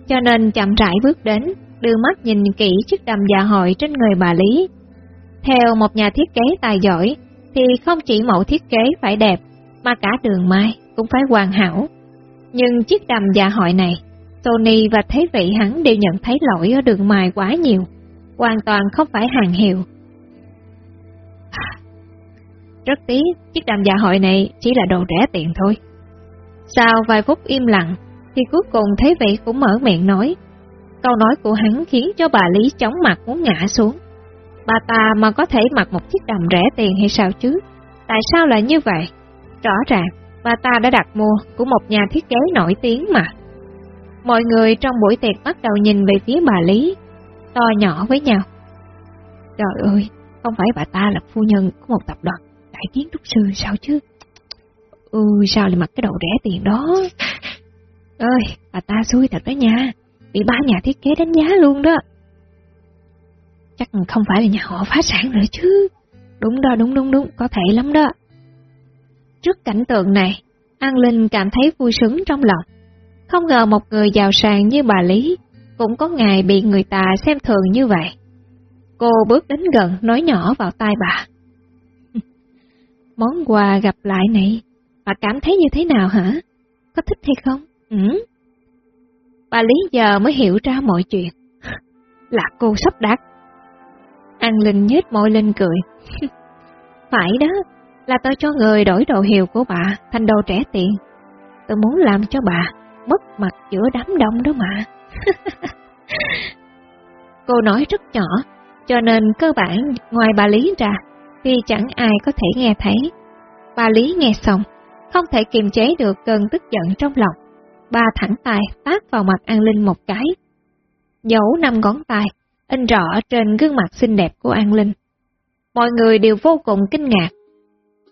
cho nên chậm rãi bước đến, đưa mắt nhìn kỹ chiếc đầm dạ hội trên người bà Lý. Theo một nhà thiết kế tài giỏi, thì không chỉ mẫu thiết kế phải đẹp, mà cả đường mai cũng phải hoàn hảo. Nhưng chiếc đầm dạ hội này, Tony và Thế Vị hắn đều nhận thấy lỗi ở đường mài quá nhiều, hoàn toàn không phải hàng hiệu. Rất tiếc, chiếc đầm dạ hội này chỉ là đồ rẻ tiền thôi. Sau vài phút im lặng, thì cuối cùng Thế Vị cũng mở miệng nói. Câu nói của hắn khiến cho bà Lý chóng mặt muốn ngã xuống. Bà ta mà có thể mặc một chiếc đầm rẻ tiền hay sao chứ? Tại sao lại như vậy? Rõ ràng, bà ta đã đặt mua của một nhà thiết kế nổi tiếng mà. Mọi người trong buổi tiệc bắt đầu nhìn về phía bà Lý, to nhỏ với nhau. Trời ơi, không phải bà ta là phu nhân của một tập đoàn đại kiến trúc sư sao chứ? Ừ, sao lại mặc cái đồ rẻ tiền đó? Ơi, bà ta xui thật đó nha, bị ba nhà thiết kế đánh giá luôn đó. Chắc không phải là nhà họ phá sản rồi chứ. đúng đó, đúng đúng đúng, có thể lắm đó. Trước cảnh tượng này, An Linh cảm thấy vui sướng trong lòng. Không ngờ một người giàu sang như bà Lý cũng có ngày bị người ta xem thường như vậy. Cô bước đến gần nói nhỏ vào tai bà. Món quà gặp lại này, bà cảm thấy như thế nào hả? Có thích hay không? Ừ. Bà Lý giờ mới hiểu ra mọi chuyện. Là cô sắp đặt. An Linh nhếch môi lên cười. Phải đó, là tôi cho người đổi đồ hiệu của bà thành đồ trẻ tiền. Tôi muốn làm cho bà mất mặt giữa đám đông đó mà. cô nói rất nhỏ, cho nên cơ bản ngoài bà Lý ra thì chẳng ai có thể nghe thấy. Bà Lý nghe xong, không thể kiềm chế được cơn tức giận trong lòng. Ba thẳng tay tát vào mặt An Linh một cái. Dấu năm ngón tay, in rõ trên gương mặt xinh đẹp của An Linh. Mọi người đều vô cùng kinh ngạc.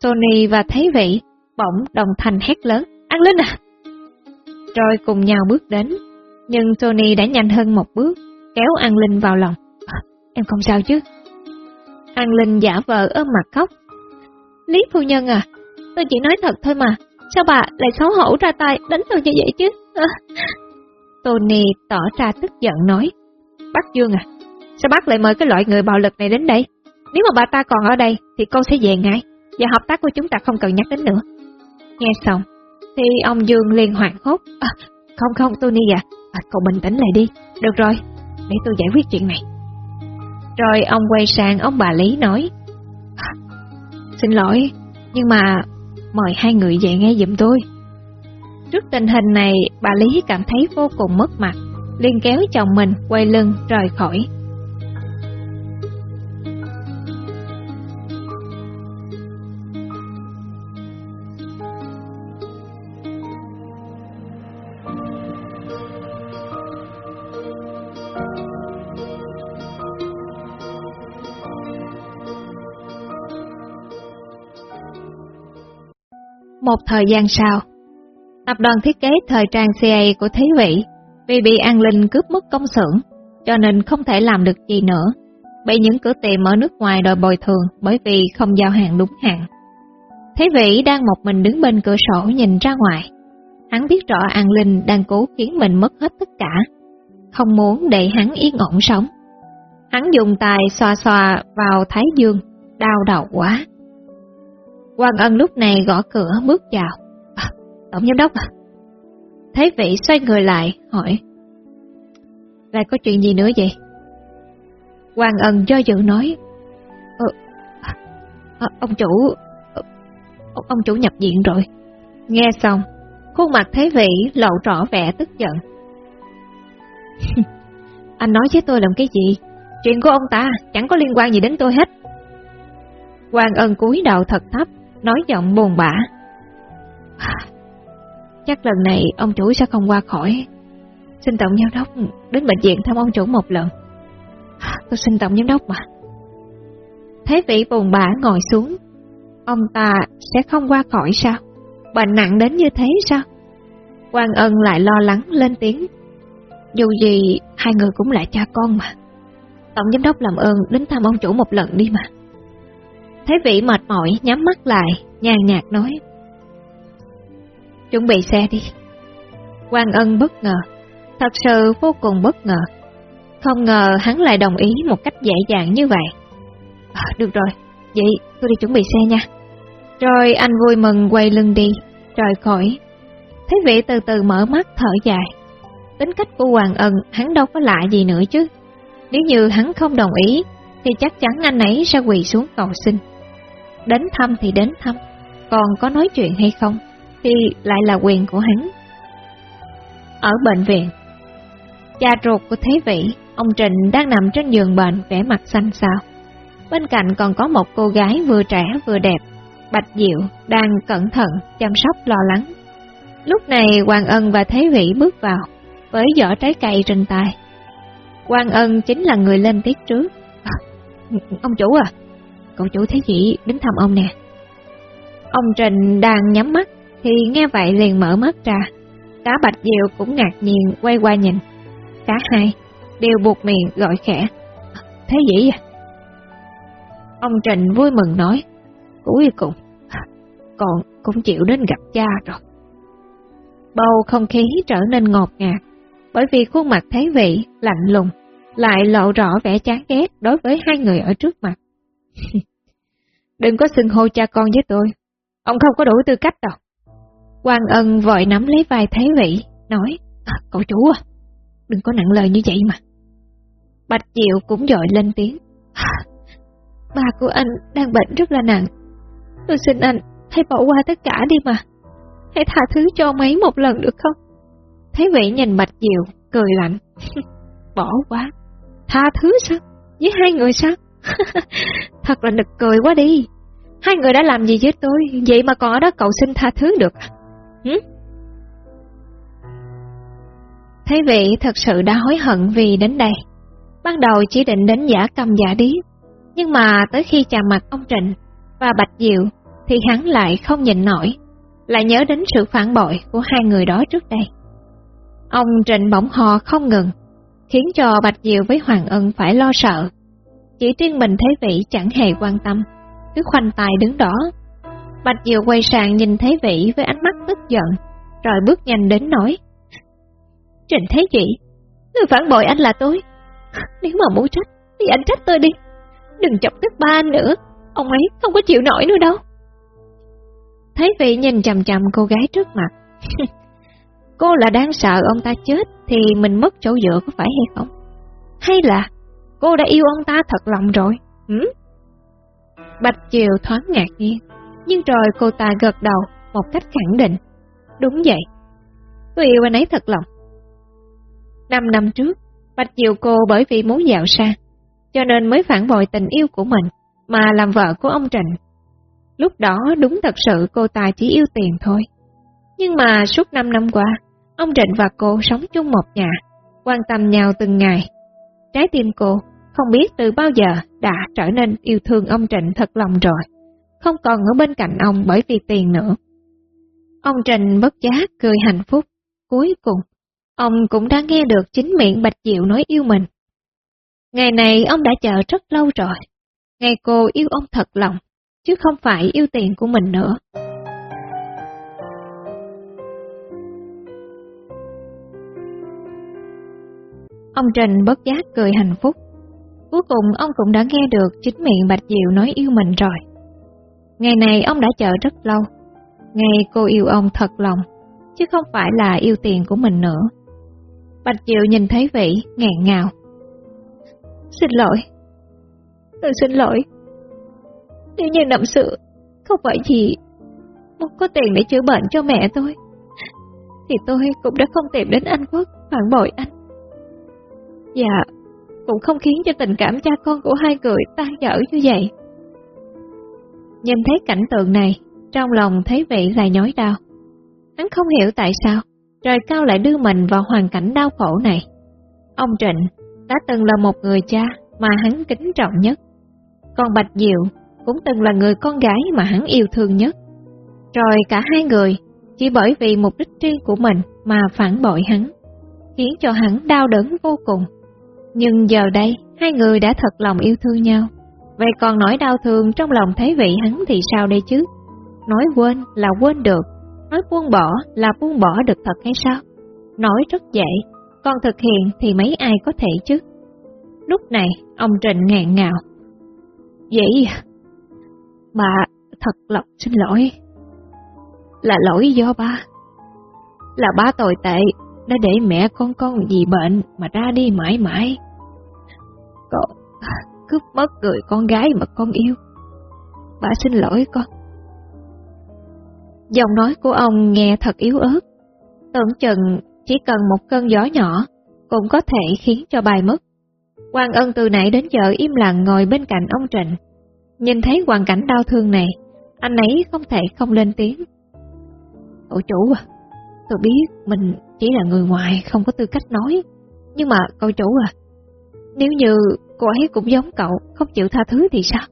Tony và Thế Vĩ bỗng đồng thanh hét lớn, An Linh à! Rồi cùng nhau bước đến, nhưng Tony đã nhanh hơn một bước, kéo An Linh vào lòng. À, em không sao chứ? An Linh giả vờ ôm mặt khóc. Lý phu nhân à, tôi chỉ nói thật thôi mà, sao bà lại xấu hổ ra tay đánh tôi như vậy chứ? Tony tỏ ra tức giận nói, Bác Dương à, sao bác lại mời cái loại người bạo lực này đến đây? Nếu mà bà ta còn ở đây thì con sẽ về ngay, và hợp tác của chúng ta không cần nhắc đến nữa. Nghe xong, thì ông Dương liền hoảng hốt. À, không không Tony à, à, cậu bình tĩnh lại đi. Được rồi, để tôi giải quyết chuyện này. Rồi ông quay sang ông bà Lý nói. À, xin lỗi, nhưng mà mời hai người dậy nghe giùm tôi. Trước tình hình này, bà Lý cảm thấy vô cùng mất mặt, liền kéo chồng mình quay lưng rời khỏi. Một thời gian sau, tập đoàn thiết kế thời trang CA của Thế Vĩ vì bị An Linh cướp mất công xưởng, cho nên không thể làm được gì nữa, bị những cửa tiệm ở nước ngoài đòi bồi thường bởi vì không giao hàng đúng hạn. Thế Vĩ đang một mình đứng bên cửa sổ nhìn ra ngoài. Hắn biết rõ An Linh đang cố khiến mình mất hết tất cả, không muốn để hắn yên ổn sống. Hắn dùng tài xoa xoa vào thái dương, đau đầu quá. Hoàng Ân lúc này gõ cửa bước vào. À, tổng giám đốc à? Thấy vị xoay người lại, hỏi. Lại có chuyện gì nữa vậy? Hoàng Ân do dự nói. Ờ, à, ông chủ... Ờ, ông, ông chủ nhập viện rồi. Nghe xong, khuôn mặt Thế Vị lộ rõ vẻ tức giận. Anh nói với tôi làm cái gì? Chuyện của ông ta chẳng có liên quan gì đến tôi hết. Hoàng ân cúi đầu thật thấp, nói giọng buồn bã. Chắc lần này ông chủ sẽ không qua khỏi. Xin tổng giám đốc đến bệnh viện thăm ông chủ một lần. Tôi xin tổng giám đốc mà. Thế vị buồn bã ngồi xuống. Ông ta sẽ không qua khỏi sao? Bệnh nặng đến như thế sao? Quan ân lại lo lắng lên tiếng. Dù gì, hai người cũng là cha con mà. Tổng giám đốc làm ơn đến thăm ông chủ một lần đi mà. Thấy vị mệt mỏi nhắm mắt lại, nhàn nhạt nói. Chuẩn bị xe đi. Quang ân bất ngờ, thật sự vô cùng bất ngờ. Không ngờ hắn lại đồng ý một cách dễ dàng như vậy. À, được rồi, vậy tôi đi chuẩn bị xe nha. Rồi anh vui mừng quay lưng đi, rời khỏi. thế vị từ từ mở mắt thở dài. Tính cách của Hoàng Ân hắn đâu có lạ gì nữa chứ. Nếu như hắn không đồng ý, thì chắc chắn anh ấy sẽ quỳ xuống cầu xin. Đến thăm thì đến thăm, còn có nói chuyện hay không thì lại là quyền của hắn. Ở bệnh viện, cha ruột của Thế Vĩ, ông Trịnh đang nằm trên giường bệnh vẻ mặt xanh xao. Bên cạnh còn có một cô gái vừa trẻ vừa đẹp, Bạch Diệu đang cẩn thận chăm sóc lo lắng. Lúc này Hoàng Ân và Thế Vĩ bước vào với giỏ trái cây trên tay. Quang Ân chính là người lên tiết trước. À, ông chủ à, cậu chủ Thế Vĩ đến thăm ông nè. Ông Trình đang nhắm mắt thì nghe vậy liền mở mắt ra. Cả Bạch Diệu cũng ngạc nhiên quay qua nhìn. Cả hai đều buộc miệng gọi khẽ. Thế dĩ à? Ông Trịnh vui mừng nói, cuối cùng, con cũng chịu đến gặp cha rồi. Bầu không khí trở nên ngọt ngạt, bởi vì khuôn mặt thấy vị, lạnh lùng, lại lộ rõ vẻ chán ghét đối với hai người ở trước mặt. Đừng có xưng hô cha con với tôi, ông không có đủ tư cách đâu. quang ân vội nắm lấy vai Thế vĩ nói, à, cậu chủ à, đừng có nặng lời như vậy mà. Bạch Diệu cũng dội lên tiếng, à, ba của anh đang bệnh rất là nặng, tôi xin anh hãy bỏ qua tất cả đi mà, hãy tha thứ cho mấy một lần được không? Thế vĩ nhìn Bạch Diệu, cười lạnh, bỏ quá, tha thứ sao? Với hai người sao? Thật là nực cười quá đi. Hai người đã làm gì với tôi, vậy mà còn ở đó cậu xin tha thứ được? À? Hử? Thế vị thật sự đã hối hận vì đến đây. Ban đầu chỉ định đến giả cầm giả điếc, nhưng mà tới khi chạm mặt ông Trịnh và Bạch Diệu thì hắn lại không nhìn nổi, lại nhớ đến sự phản bội của hai người đó trước đây. Ông Trịnh bỗng hò không ngừng, khiến cho Bạch Diệu với Hoàng Ân phải lo sợ. Chỉ riêng mình thấy Vị chẳng hề quan tâm, cứ khoanh tài đứng đó Bạch Diệu quay sang nhìn thấy Vĩ với ánh mắt tức giận, rồi bước nhanh đến nói. Trình Thế Vĩ, người phản bội anh là tôi. Nếu mà muốn trách, thì anh trách tôi đi. Đừng chọc tức ba anh nữa, ông ấy không có chịu nổi nữa đâu. Thấy Vĩ nhìn chầm chầm cô gái trước mặt. cô là đang sợ ông ta chết thì mình mất chỗ dựa có phải hay không? Hay là cô đã yêu ông ta thật lòng rồi? Hử? Bạch Kiều thoáng ngạc nhiên nhưng rồi cô ta gật đầu một cách khẳng định. Đúng vậy, tôi yêu anh ấy thật lòng. Năm năm trước, Bạch Kiều cô bởi vì muốn giàu sang, cho nên mới phản bội tình yêu của mình mà làm vợ của ông Trịnh. Lúc đó đúng thật sự cô ta chỉ yêu tiền thôi. Nhưng mà suốt năm năm qua, ông Trịnh và cô sống chung một nhà, quan tâm nhau từng ngày. Trái tim cô không biết từ bao giờ đã trở nên yêu thương ông Trịnh thật lòng rồi không còn ở bên cạnh ông bởi vì tiền nữa. Ông Trịnh bất giác cười hạnh phúc, cuối cùng, ông cũng đã nghe được chính miệng Bạch Diệu nói yêu mình. Ngày này ông đã chờ rất lâu rồi, ngày cô yêu ông thật lòng, chứ không phải yêu tiền của mình nữa. Ông Trình bất giác cười hạnh phúc. Cuối cùng ông cũng đã nghe được chính miệng Bạch Diệu nói yêu mình rồi. Ngày này ông đã chờ rất lâu. Ngày cô yêu ông thật lòng, chứ không phải là yêu tiền của mình nữa. Bạch Diệu nhìn thấy vị, ngẹn ngào. Xin lỗi. Tôi xin lỗi. Nếu như nậm sự, không phải gì muốn có tiền để chữa bệnh cho mẹ tôi, thì tôi cũng đã không tìm đến anh Quốc phản bội anh. Dạ, cũng không khiến cho tình cảm cha con của hai người tan dở như vậy. Nhìn thấy cảnh tượng này, trong lòng thấy vậy lại nhói đau. Hắn không hiểu tại sao trời cao lại đưa mình vào hoàn cảnh đau khổ này. Ông Trịnh đã từng là một người cha mà hắn kính trọng nhất. Còn Bạch Diệu cũng từng là người con gái mà hắn yêu thương nhất. Rồi cả hai người chỉ bởi vì mục đích riêng của mình mà phản bội hắn, khiến cho hắn đau đớn vô cùng. Nhưng giờ đây, hai người đã thật lòng yêu thương nhau. Vậy còn nỗi đau thương trong lòng thấy vị hắn thì sao đây chứ? Nói quên là quên được, nói buông bỏ là buông bỏ được thật hay sao? Nói rất dễ, còn thực hiện thì mấy ai có thể chứ? Lúc này, ông Trịnh ngạn ngào. Vậy? À? Bà thật lòng xin lỗi. Là lỗi do ba. Là ba tồi tệ, đã để mẹ con con vì bệnh mà ra đi mãi mãi. Con, cướp mất người con gái mà con yêu. Bà xin lỗi con. Giọng nói của ông nghe thật yếu ớt, tưởng chừng chỉ cần một cơn gió nhỏ cũng có thể khiến cho bài mất. Quang ân từ nãy đến giờ im lặng ngồi bên cạnh ông Trịnh. Nhìn thấy hoàn cảnh đau thương này, anh ấy không thể không lên tiếng. Cậu chủ à, tôi biết mình chỉ là người ngoài không có tư cách nói, nhưng mà cậu chủ à, nếu như cô ấy cũng giống cậu, không chịu tha thứ thì sao?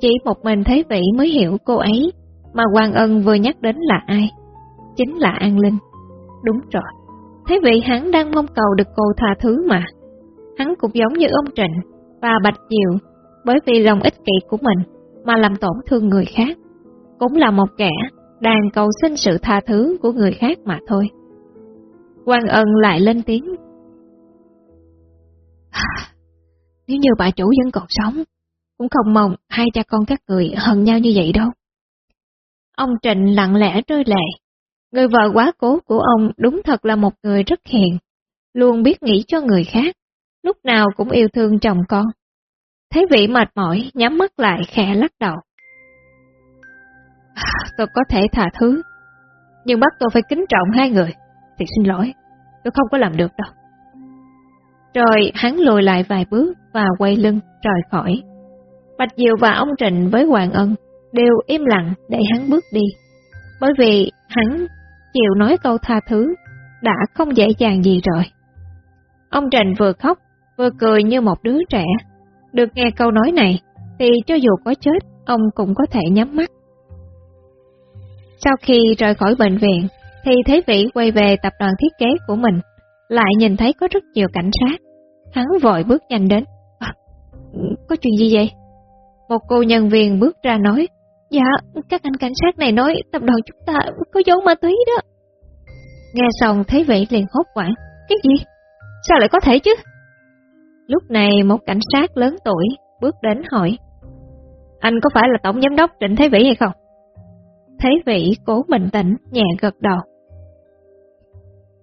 Chỉ một mình thấy vị mới hiểu cô ấy, mà Hoàng Ân vừa nhắc đến là ai? Chính là An Linh. Đúng rồi, thấy vị hắn đang mong cầu được cô tha thứ mà. Hắn cũng giống như ông Trịnh và Bạch Diệu, bởi vì lòng ích kỷ của mình mà làm tổn thương người khác, cũng là một kẻ đang cầu xin sự tha thứ của người khác mà thôi. Quan ân lại lên tiếng. Nếu như bà chủ vẫn còn sống, cũng không mong hai cha con các người hận nhau như vậy đâu. Ông Trịnh lặng lẽ rơi lệ. Người vợ quá cố của ông đúng thật là một người rất hiền, luôn biết nghĩ cho người khác, lúc nào cũng yêu thương chồng con. Thấy vị mệt mỏi, nhắm mắt lại khẽ lắc đầu. Tôi có thể tha thứ, nhưng bắt tôi phải kính trọng hai người. Thì xin lỗi, tôi không có làm được đâu. Rồi hắn lùi lại vài bước và quay lưng rời khỏi. Bạch Diệu và ông Trịnh với Hoàng Ân đều im lặng để hắn bước đi, bởi vì hắn chịu nói câu tha thứ đã không dễ dàng gì rồi. Ông Trịnh vừa khóc, vừa cười như một đứa trẻ. Được nghe câu nói này, thì cho dù có chết, ông cũng có thể nhắm mắt. Sau khi rời khỏi bệnh viện, thì Thế Vĩ quay về tập đoàn thiết kế của mình, lại nhìn thấy có rất nhiều cảnh sát. Hắn vội bước nhanh đến. À, có chuyện gì vậy? Một cô nhân viên bước ra nói, Dạ, các anh cảnh sát này nói tập đoàn chúng ta có dấu ma túy đó. Nghe xong Thế Vĩ liền hốt quảng. Cái gì? Sao lại có thể chứ? Lúc này một cảnh sát lớn tuổi bước đến hỏi. Anh có phải là tổng giám đốc Trịnh Thế Vĩ hay không? Thế Vĩ cố bình tĩnh, nhẹ gật đầu.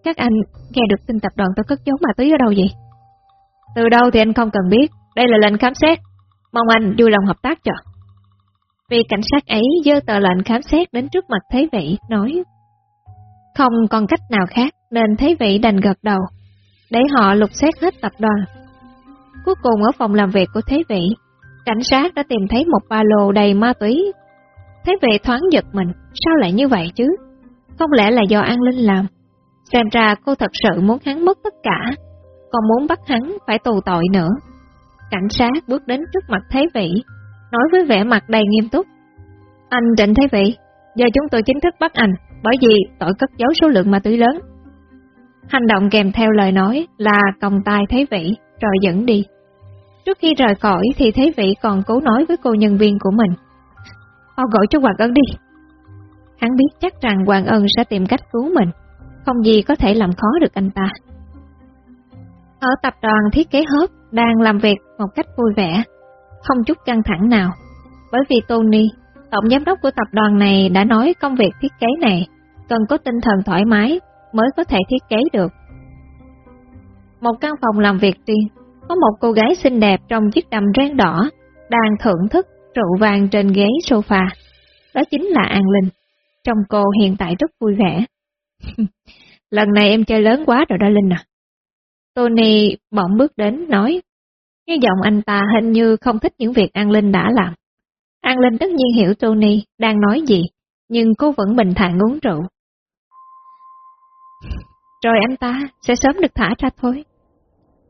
Các anh nghe được tin tập đoàn tôi cất dấu ma túy ở đâu vậy? Từ đâu thì anh không cần biết, đây là lệnh khám xét. Mong anh vui lòng hợp tác cho. Vì cảnh sát ấy dơ tờ lệnh khám xét đến trước mặt Thế Vĩ, nói Không còn cách nào khác nên Thế Vĩ đành gật đầu, để họ lục xét hết tập đoàn. Cuối cùng ở phòng làm việc của Thế Vĩ, cảnh sát đã tìm thấy một ba lô đầy ma túy. Thế Vĩ thoáng giật mình, sao lại như vậy chứ? Không lẽ là do An Linh làm? Xem ra cô thật sự muốn hắn mất tất cả, còn muốn bắt hắn phải tù tội nữa. Cảnh sát bước đến trước mặt Thế Vĩ, nói với vẻ mặt đầy nghiêm túc. Anh Trịnh Thế Vị, giờ chúng tôi chính thức bắt anh, bởi vì tội cất giấu số lượng ma túy lớn. Hành động kèm theo lời nói là còng tay Thế Vị, rồi dẫn đi. Trước khi rời khỏi thì Thế Vị còn cố nói với cô nhân viên của mình. Mau gọi cho Hoàng Ân đi. Hắn biết chắc rằng Hoàng Ân sẽ tìm cách cứu mình, không gì có thể làm khó được anh ta. Ở tập đoàn thiết kế hớp đang làm việc một cách vui vẻ, không chút căng thẳng nào. Bởi vì Tony, tổng giám đốc của tập đoàn này đã nói công việc thiết kế này cần có tinh thần thoải mái mới có thể thiết kế được. Một căn phòng làm việc riêng, có một cô gái xinh đẹp trong chiếc đầm ren đỏ đang thưởng thức rượu vàng trên ghế sofa. Đó chính là An Linh. Trong cô hiện tại rất vui vẻ. Lần này em chơi lớn quá rồi đó Linh à. Tony bỗng bước đến nói Nghe giọng anh ta hình như không thích những việc An Linh đã làm. An Linh tất nhiên hiểu Tony đang nói gì, nhưng cô vẫn bình thản uống rượu. Rồi anh ta sẽ sớm được thả ra thôi.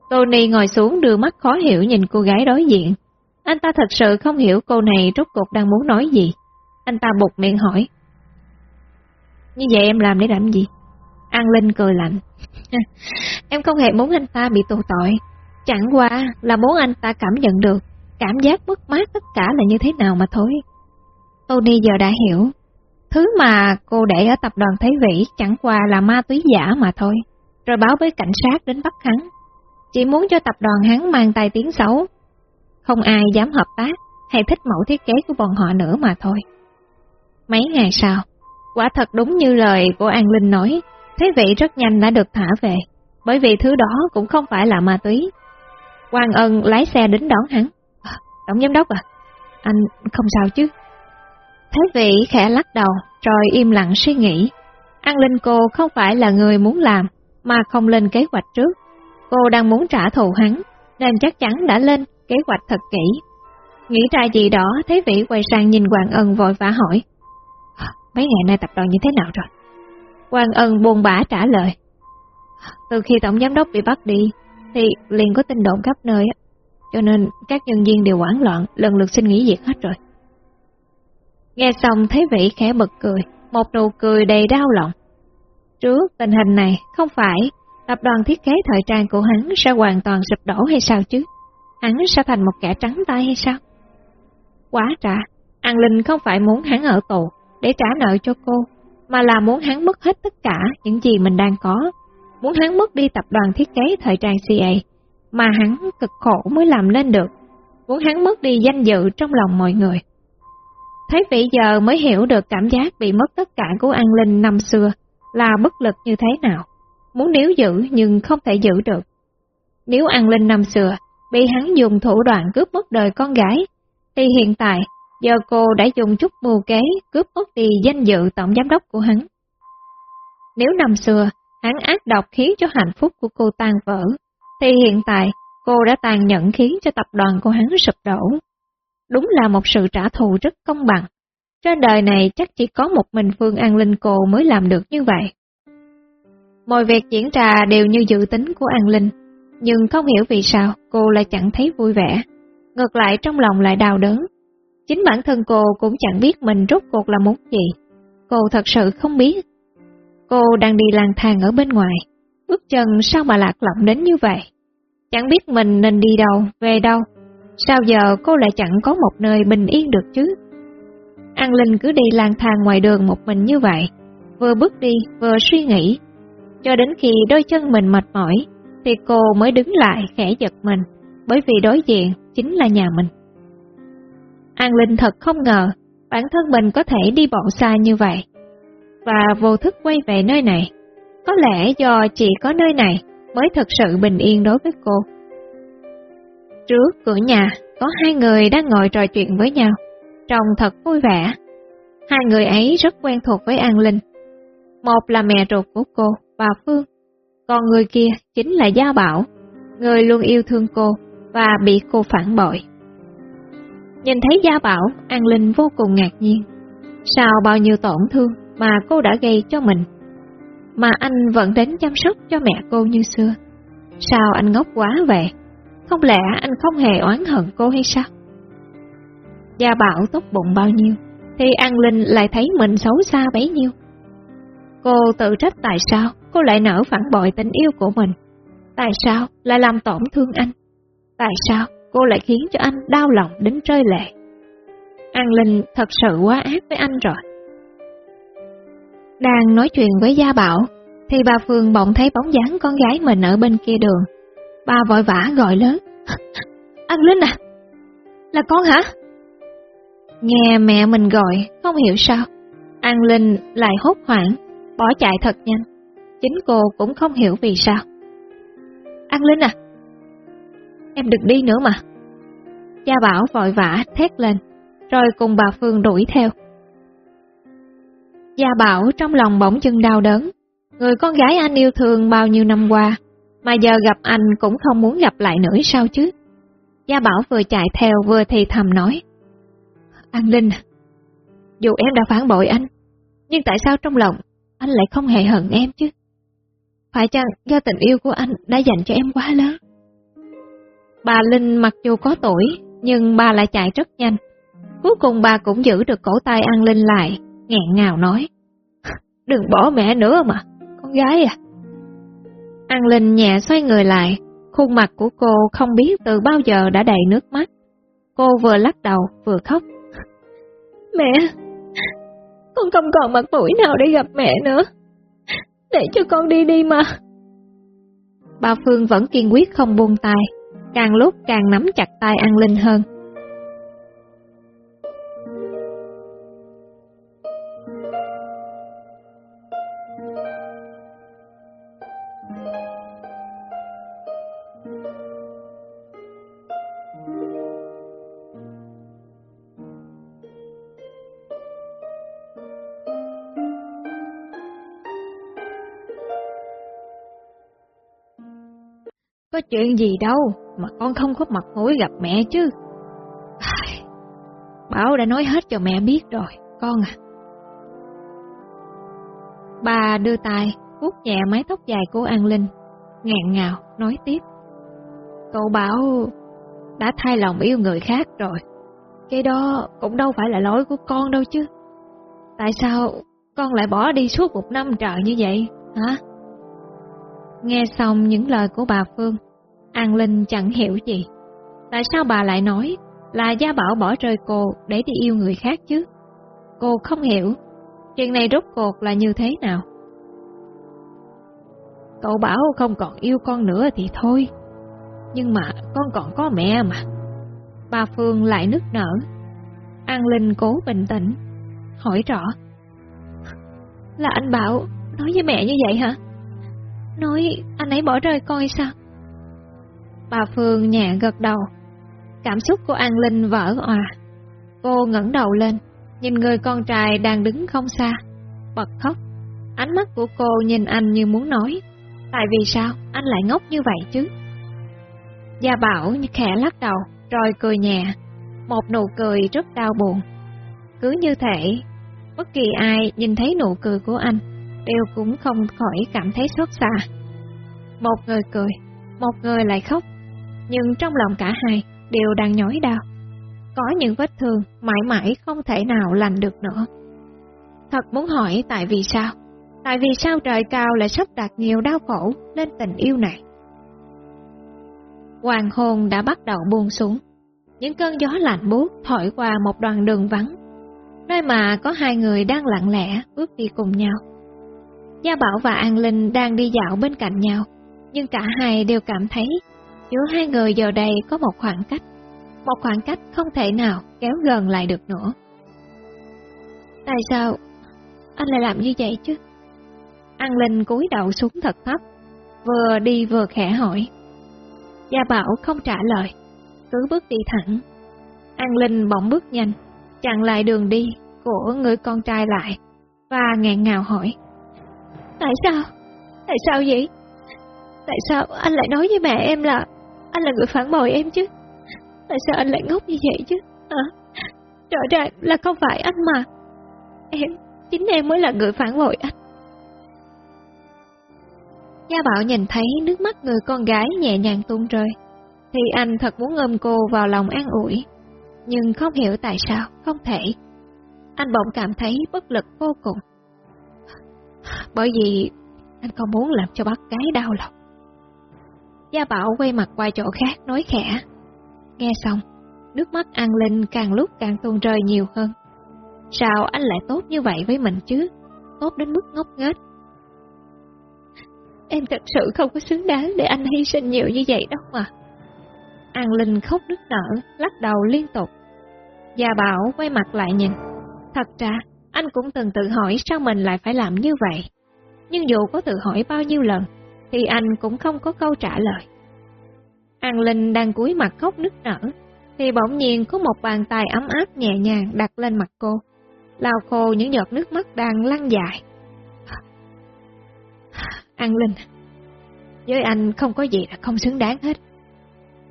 Tony ngồi xuống đưa mắt khó hiểu nhìn cô gái đối diện. Anh ta thật sự không hiểu cô này rốt cuộc đang muốn nói gì. Anh ta bục miệng hỏi. Như vậy em làm để làm gì? An Linh cười lạnh. em không hề muốn anh ta bị tù tội. Chẳng qua là muốn anh ta cảm nhận được cảm giác mất mát tất cả là như thế nào mà thôi. Tony giờ đã hiểu, thứ mà cô để ở tập đoàn Thế Vĩ chẳng qua là ma túy giả mà thôi, rồi báo với cảnh sát đến bắt hắn. Chỉ muốn cho tập đoàn hắn mang tài tiếng xấu. Không ai dám hợp tác hay thích mẫu thiết kế của bọn họ nữa mà thôi. Mấy ngày sau, quả thật đúng như lời của An Linh nói, Thế vị rất nhanh đã được thả về, bởi vì thứ đó cũng không phải là ma túy, Quang Ân lái xe đến đón hắn. À, tổng giám đốc à? Anh không sao chứ? Thế vị khẽ lắc đầu, rồi im lặng suy nghĩ. An Linh cô không phải là người muốn làm, mà không lên kế hoạch trước. Cô đang muốn trả thù hắn, nên chắc chắn đã lên kế hoạch thật kỹ. Nghĩ ra gì đó, Thế vị quay sang nhìn Hoàng Ân vội vã hỏi. Mấy ngày nay tập đoàn như thế nào rồi? Hoàng Ân buồn bã trả lời. Từ khi tổng giám đốc bị bắt đi, thì liền có tin đồn khắp nơi cho nên các nhân viên đều hoảng loạn, lần lượt xin nghỉ việc hết rồi. Nghe xong thấy vị khẽ bật cười, một nụ cười đầy đau lòng. Trước tình hình này, không phải tập đoàn thiết kế thời trang của hắn sẽ hoàn toàn sụp đổ hay sao chứ? Hắn sẽ thành một kẻ trắng tay hay sao? Quá trả, An Linh không phải muốn hắn ở tù để trả nợ cho cô, mà là muốn hắn mất hết tất cả những gì mình đang có. Muốn hắn mất đi tập đoàn thiết kế thời trang CA, mà hắn cực khổ mới làm nên được. Muốn hắn mất đi danh dự trong lòng mọi người. Thấy vị giờ mới hiểu được cảm giác bị mất tất cả của An Linh năm xưa là bất lực như thế nào. Muốn níu giữ nhưng không thể giữ được. Nếu An Linh năm xưa bị hắn dùng thủ đoạn cướp mất đời con gái, thì hiện tại giờ cô đã dùng chút mưu kế cướp mất đi danh dự tổng giám đốc của hắn. Nếu năm xưa hắn ác độc khiến cho hạnh phúc của cô tan vỡ, thì hiện tại cô đã tàn nhẫn khiến cho tập đoàn của hắn sụp đổ. Đúng là một sự trả thù rất công bằng. Trên đời này chắc chỉ có một mình Phương An Linh cô mới làm được như vậy. Mọi việc diễn ra đều như dự tính của An Linh, nhưng không hiểu vì sao cô lại chẳng thấy vui vẻ. Ngược lại trong lòng lại đau đớn. Chính bản thân cô cũng chẳng biết mình rốt cuộc là muốn gì. Cô thật sự không biết. Cô đang đi lang thang ở bên ngoài, bước chân sao mà lạc lõng đến như vậy. Chẳng biết mình nên đi đâu, về đâu. Sao giờ cô lại chẳng có một nơi bình yên được chứ? An Linh cứ đi lang thang ngoài đường một mình như vậy, vừa bước đi vừa suy nghĩ. Cho đến khi đôi chân mình mệt mỏi, thì cô mới đứng lại khẽ giật mình, bởi vì đối diện chính là nhà mình. An Linh thật không ngờ bản thân mình có thể đi bộ xa như vậy, và vô thức quay về nơi này. Có lẽ do chỉ có nơi này mới thật sự bình yên đối với cô. Trước cửa nhà có hai người đang ngồi trò chuyện với nhau, trông thật vui vẻ. Hai người ấy rất quen thuộc với An Linh. Một là mẹ ruột của cô, bà Phương, còn người kia chính là Gia Bảo, người luôn yêu thương cô và bị cô phản bội. Nhìn thấy Gia Bảo, An Linh vô cùng ngạc nhiên. Sao bao nhiêu tổn thương mà cô đã gây cho mình, mà anh vẫn đến chăm sóc cho mẹ cô như xưa. Sao anh ngốc quá vậy? Không lẽ anh không hề oán hận cô hay sao? Gia Bảo tốt bụng bao nhiêu, thì An Linh lại thấy mình xấu xa bấy nhiêu. Cô tự trách tại sao cô lại nở phản bội tình yêu của mình. Tại sao lại làm tổn thương anh? Tại sao cô lại khiến cho anh đau lòng đến rơi lệ? An Linh thật sự quá ác với anh rồi. Đang nói chuyện với Gia Bảo, thì bà Phương bỗng thấy bóng dáng con gái mình ở bên kia đường. Bà vội vã gọi lớn. An Linh à? Là con hả? Nghe mẹ mình gọi, không hiểu sao. An Linh lại hốt hoảng, bỏ chạy thật nhanh. Chính cô cũng không hiểu vì sao. An Linh à? Em đừng đi nữa mà. Gia Bảo vội vã thét lên, rồi cùng bà Phương đuổi theo. Gia Bảo trong lòng bỗng chừng đau đớn, người con gái anh yêu thương bao nhiêu năm qua, mà giờ gặp anh cũng không muốn gặp lại nữa sao chứ. Gia Bảo vừa chạy theo vừa thì thầm nói. An Linh, à, dù em đã phản bội anh, nhưng tại sao trong lòng anh lại không hề hận em chứ? Phải chăng do tình yêu của anh đã dành cho em quá lớn? Bà Linh mặc dù có tuổi, nhưng bà lại chạy rất nhanh. Cuối cùng bà cũng giữ được cổ tay An Linh lại, nghẹn ngào nói. Đừng bỏ mẹ nữa mà, con gái à. An Linh nhẹ xoay người lại, khuôn mặt của cô không biết từ bao giờ đã đầy nước mắt. Cô vừa lắc đầu vừa khóc. Mẹ, con không còn mặt mũi nào để gặp mẹ nữa. Để cho con đi đi mà. Bà Phương vẫn kiên quyết không buông tay, càng lúc càng nắm chặt tay An Linh hơn. Có chuyện gì đâu mà con không có mặt mũi gặp mẹ chứ. Bảo đã nói hết cho mẹ biết rồi, con à. Bà đưa tay, vuốt nhẹ mái tóc dài của An Linh, ngẹn ngào, nói tiếp. Cậu bảo đã thay lòng yêu người khác rồi. Cái đó cũng đâu phải là lỗi của con đâu chứ. Tại sao con lại bỏ đi suốt một năm trời như vậy, hả? Nghe xong những lời của bà Phương, An Linh chẳng hiểu gì. Tại sao bà lại nói là Gia Bảo bỏ rơi cô để đi yêu người khác chứ? Cô không hiểu, chuyện này rốt cuộc là như thế nào? Cậu bảo không còn yêu con nữa thì thôi, nhưng mà con còn có mẹ mà. Bà Phương lại nức nở. An Linh cố bình tĩnh, hỏi rõ. Là anh Bảo nói với mẹ như vậy hả? Nói anh ấy bỏ rơi con hay sao? Bà Phương nhẹ gật đầu. Cảm xúc của An Linh vỡ òa. Cô ngẩng đầu lên, nhìn người con trai đang đứng không xa, bật khóc. Ánh mắt của cô nhìn anh như muốn nói, tại vì sao anh lại ngốc như vậy chứ? Gia Bảo khẽ lắc đầu, rồi cười nhẹ, một nụ cười rất đau buồn. Cứ như thể, bất kỳ ai nhìn thấy nụ cười của anh, đều cũng không khỏi cảm thấy xót xa. Một người cười, một người lại khóc, nhưng trong lòng cả hai đều đang nhói đau. Có những vết thương mãi mãi không thể nào lành được nữa. Thật muốn hỏi tại vì sao? Tại vì sao trời cao lại sắp đặt nhiều đau khổ lên tình yêu này? Hoàng hôn đã bắt đầu buông xuống. Những cơn gió lạnh buốt thổi qua một đoạn đường vắng, nơi mà có hai người đang lặng lẽ bước đi cùng nhau. Gia Bảo và An Linh đang đi dạo bên cạnh nhau, nhưng cả hai đều cảm thấy giữa hai người giờ đây có một khoảng cách, một khoảng cách không thể nào kéo gần lại được nữa. Tại sao anh lại làm như vậy chứ? An Linh cúi đầu xuống thật thấp, vừa đi vừa khẽ hỏi. Gia Bảo không trả lời, cứ bước đi thẳng. An Linh bỗng bước nhanh, chặn lại đường đi của người con trai lại, và ngẹn ngào hỏi. Tại sao? Tại sao vậy? Tại sao anh lại nói với mẹ em là anh là người phản bội em chứ? Tại sao anh lại ngốc như vậy chứ? hả? rõ ràng là không phải anh mà. Em, chính em mới là người phản bội anh. Gia Bảo nhìn thấy nước mắt người con gái nhẹ nhàng tuôn rơi, thì anh thật muốn ôm cô vào lòng an ủi, nhưng không hiểu tại sao, không thể. Anh bỗng cảm thấy bất lực vô cùng. Bởi vì anh không muốn làm cho bác gái đau lòng. Gia Bảo quay mặt qua chỗ khác nói khẽ. Nghe xong, nước mắt An Linh càng lúc càng tuôn rơi nhiều hơn. Sao anh lại tốt như vậy với mình chứ? Tốt đến mức ngốc nghếch. Em thật sự không có xứng đáng để anh hy sinh nhiều như vậy đâu mà. An Linh khóc nức nở, lắc đầu liên tục. Gia Bảo quay mặt lại nhìn. Thật ra, anh cũng từng tự hỏi sao mình lại phải làm như vậy. Nhưng dù có tự hỏi bao nhiêu lần, thì anh cũng không có câu trả lời. An Linh đang cúi mặt khóc nức nở, thì bỗng nhiên có một bàn tay ấm áp nhẹ nhàng đặt lên mặt cô, lau khô những giọt nước mắt đang lăn dài. An Linh, với anh không có gì là không xứng đáng hết.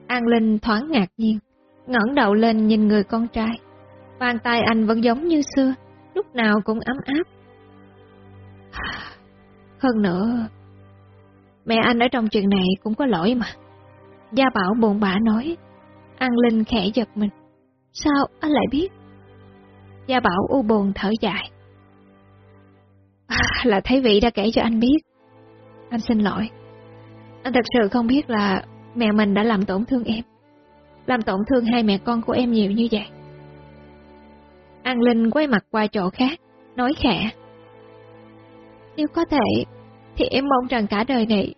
An Linh thoáng ngạc nhiên, ngẩng đầu lên nhìn người con trai. Bàn tay anh vẫn giống như xưa, lúc nào cũng ấm áp. Hơn nữa, mẹ anh ở trong chuyện này cũng có lỗi mà. Gia Bảo buồn bã nói, An Linh khẽ giật mình. Sao anh lại biết? Gia Bảo u buồn thở dài. À, là thấy vị đã kể cho anh biết. Anh xin lỗi. Anh thật sự không biết là mẹ mình đã làm tổn thương em. Làm tổn thương hai mẹ con của em nhiều như vậy. An Linh quay mặt qua chỗ khác, nói khẽ. Nếu có thể, thì em mong rằng cả đời này,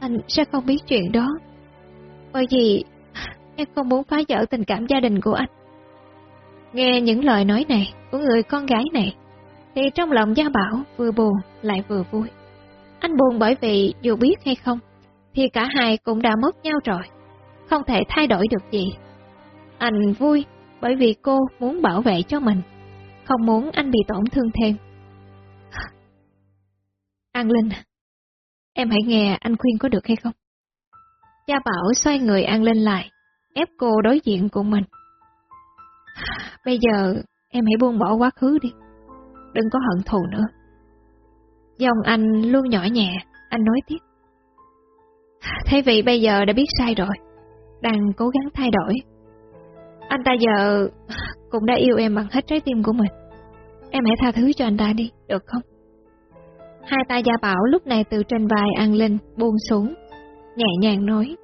anh sẽ không biết chuyện đó. Bởi vì em không muốn phá vỡ tình cảm gia đình của anh. Nghe những lời nói này của người con gái này, thì trong lòng Gia Bảo vừa buồn lại vừa vui. Anh buồn bởi vì dù biết hay không, thì cả hai cũng đã mất nhau rồi, không thể thay đổi được gì. Anh vui bởi vì cô muốn bảo vệ cho mình, không muốn anh bị tổn thương thêm. An Linh, em hãy nghe anh khuyên có được hay không? Cha Bảo xoay người An lên lại, ép cô đối diện cùng mình. Bây giờ em hãy buông bỏ quá khứ đi, đừng có hận thù nữa. Dòng anh luôn nhỏ nhẹ, anh nói tiếp. Thế vì bây giờ đã biết sai rồi, đang cố gắng thay đổi. Anh ta giờ cũng đã yêu em bằng hết trái tim của mình. Em hãy tha thứ cho anh ta đi, được không? Hai tay Gia Bảo lúc này từ trên vai An Linh buông xuống, nhẹ nhàng nói.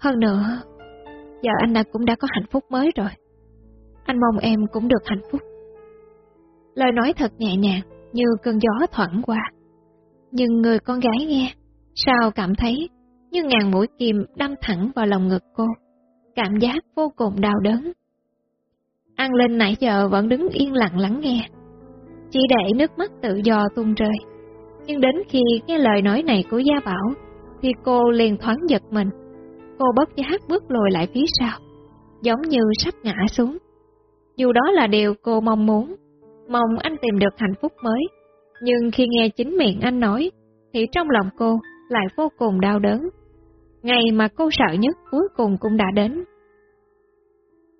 Hơn nữa, Giờ anh đã cũng đã có hạnh phúc mới rồi. Anh mong em cũng được hạnh phúc. Lời nói thật nhẹ nhàng, như cơn gió thoảng qua. Nhưng người con gái nghe, sao cảm thấy như ngàn mũi kim đâm thẳng vào lòng ngực cô. Cảm giác vô cùng đau đớn. An Linh nãy giờ vẫn đứng yên lặng lắng nghe. Chỉ để nước mắt tự do tung rơi. Nhưng đến khi nghe lời nói này của Gia Bảo, thì cô liền thoáng giật mình. Cô bất giác bước lùi lại phía sau, giống như sắp ngã xuống. Dù đó là điều cô mong muốn, mong anh tìm được hạnh phúc mới. Nhưng khi nghe chính miệng anh nói, thì trong lòng cô lại vô cùng đau đớn. Ngày mà cô sợ nhất cuối cùng cũng đã đến.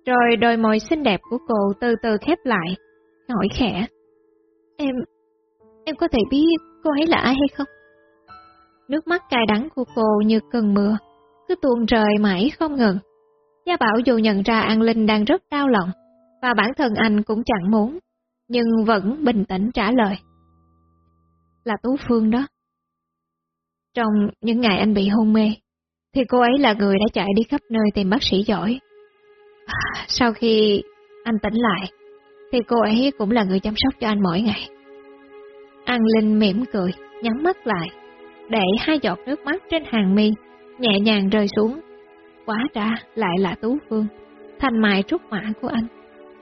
Rồi đôi môi xinh đẹp của cô từ từ khép lại, hỏi khẽ. Em, em có thể biết cô ấy là ai hay không? Nước mắt cay đắng của cô như cơn mưa, cứ tuôn rơi mãi không ngừng. Gia Bảo dù nhận ra An Linh đang rất đau lòng, và bản thân anh cũng chẳng muốn, nhưng vẫn bình tĩnh trả lời. Là Tú Phương đó. Trong những ngày anh bị hôn mê, thì cô ấy là người đã chạy đi khắp nơi tìm bác sĩ giỏi. À, sau khi anh tỉnh lại, thì cô ấy cũng là người chăm sóc cho anh mỗi ngày. An Linh mỉm cười, nhắm mắt lại, để hai giọt nước mắt trên hàng mi nhẹ nhàng rơi xuống. Quá ra lại là Tú Phương, thành mại trúc mã của anh.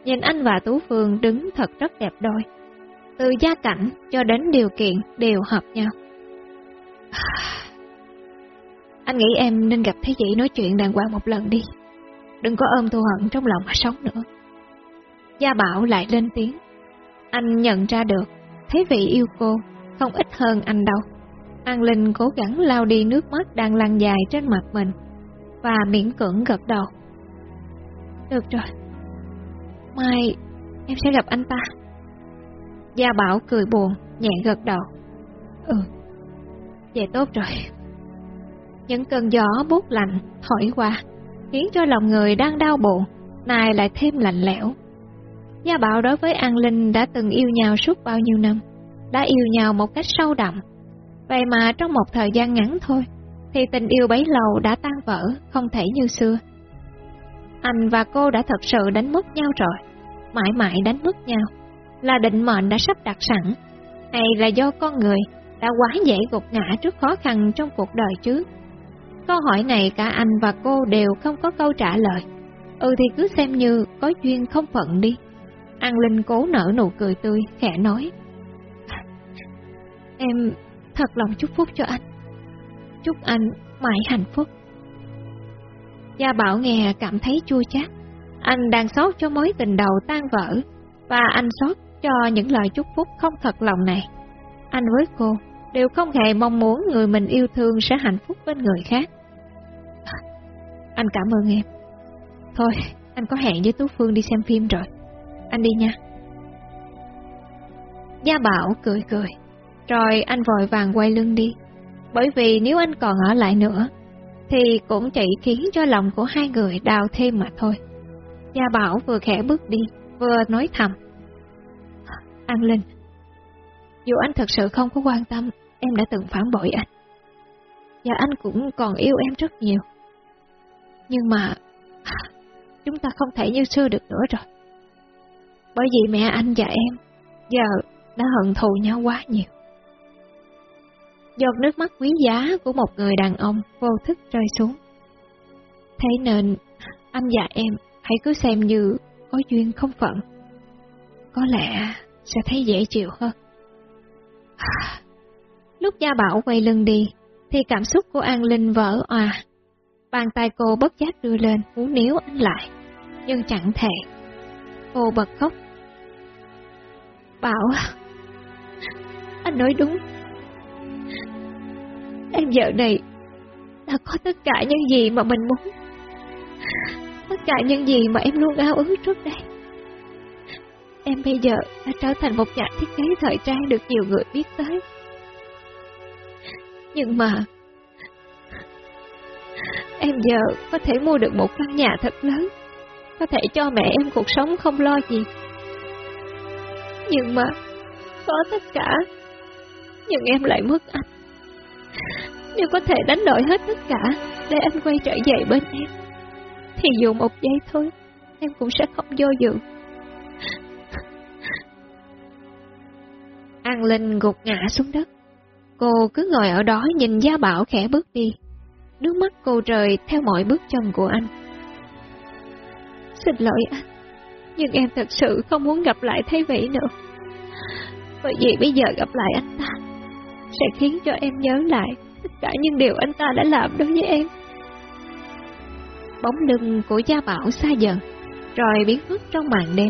Nhìn anh và Tú Phương đứng thật rất đẹp đôi. Từ gia cảnh cho đến điều kiện đều hợp nhau. Anh nghĩ em nên gặp Thế Dĩ nói chuyện đàng hoàng một lần đi. Đừng có ôm thù hận trong lòng mà sống nữa. Gia Bảo lại lên tiếng. Anh nhận ra được, Thế Vị yêu cô không ít hơn anh đâu. An Linh cố gắng lau đi nước mắt đang lăn dài trên mặt mình và miễn cưỡng gật đầu. Được rồi, mai em sẽ gặp anh ta. Gia Bảo cười buồn, nhẹ gật đầu. Ừ, vậy tốt rồi. Những cơn gió bút lạnh thổi qua, khiến cho lòng người đang đau buồn, này lại thêm lạnh lẽo. Gia Bảo đối với An Linh đã từng yêu nhau suốt bao nhiêu năm, đã yêu nhau một cách sâu đậm. Vậy mà trong một thời gian ngắn thôi, thì tình yêu bấy lâu đã tan vỡ, không thể như xưa. Anh và cô đã thật sự đánh mất nhau rồi, mãi mãi đánh mất nhau, là định mệnh đã sắp đặt sẵn, hay là do con người đã quá dễ gục ngã trước khó khăn trong cuộc đời chứ? Câu hỏi này cả anh và cô đều không có câu trả lời. Ừ thì cứ xem như có duyên không phận đi. An Linh cố nở nụ cười tươi, khẽ nói. Em thật lòng chúc phúc cho anh. Chúc anh mãi hạnh phúc. Gia Bảo nghe cảm thấy chua chát. Anh đang xót cho mối tình đầu tan vỡ, và anh xót cho những lời chúc phúc không thật lòng này. Anh với cô đều không hề mong muốn người mình yêu thương sẽ hạnh phúc bên người khác. Anh cảm ơn em. Thôi, anh có hẹn với Tú Phương đi xem phim rồi. Anh đi nha. Gia Bảo cười cười, rồi anh vội vàng quay lưng đi. Bởi vì nếu anh còn ở lại nữa, thì cũng chỉ khiến cho lòng của hai người đau thêm mà thôi. Gia Bảo vừa khẽ bước đi, vừa nói thầm. An Linh, dù anh thật sự không có quan tâm, em đã từng phản bội anh. Và anh cũng còn yêu em rất nhiều. Nhưng mà chúng ta không thể như xưa được nữa rồi. Bởi vì mẹ anh và em giờ đã hận thù nhau quá nhiều. Giọt nước mắt quý giá của một người đàn ông vô thức rơi xuống. Thế nên anh và em hãy cứ xem như có duyên không phận. Có lẽ sẽ thấy dễ chịu hơn. Lúc Gia Bảo quay lưng đi, thì cảm xúc của An Linh vỡ òa. Bàn tay cô bất giác đưa lên muốn níu anh lại, nhưng chẳng thể. Cô bật khóc. Bảo, anh nói đúng. Em vợ này đã có tất cả những gì mà mình muốn. Tất cả những gì mà em luôn ao ước trước đây. Em bây giờ đã trở thành một nhà thiết kế thời trang được nhiều người biết tới. Nhưng mà Em giờ có thể mua được một căn nhà thật lớn Có thể cho mẹ em cuộc sống không lo gì nhưng mà Có tất cả Nhưng em lại mất anh Nếu có thể đánh đổi hết tất cả Để anh quay trở về bên em thì dù một giây thôi, em cũng sẽ không do dự. An Linh gục ngã xuống đất. Cô cứ ngồi ở đó nhìn Gia Bảo khẽ bước đi. Nước mắt cô rời theo mọi bước chân của anh. Xin lỗi anh, nhưng em thật sự không muốn gặp lại Thái Vĩ nữa. Bởi vì bây giờ gặp lại anh ta, sẽ khiến cho em nhớ lại tất cả những điều anh ta đã làm đối với em. Bóng lưng của Gia Bảo xa dần, rồi biến mất trong màn đêm.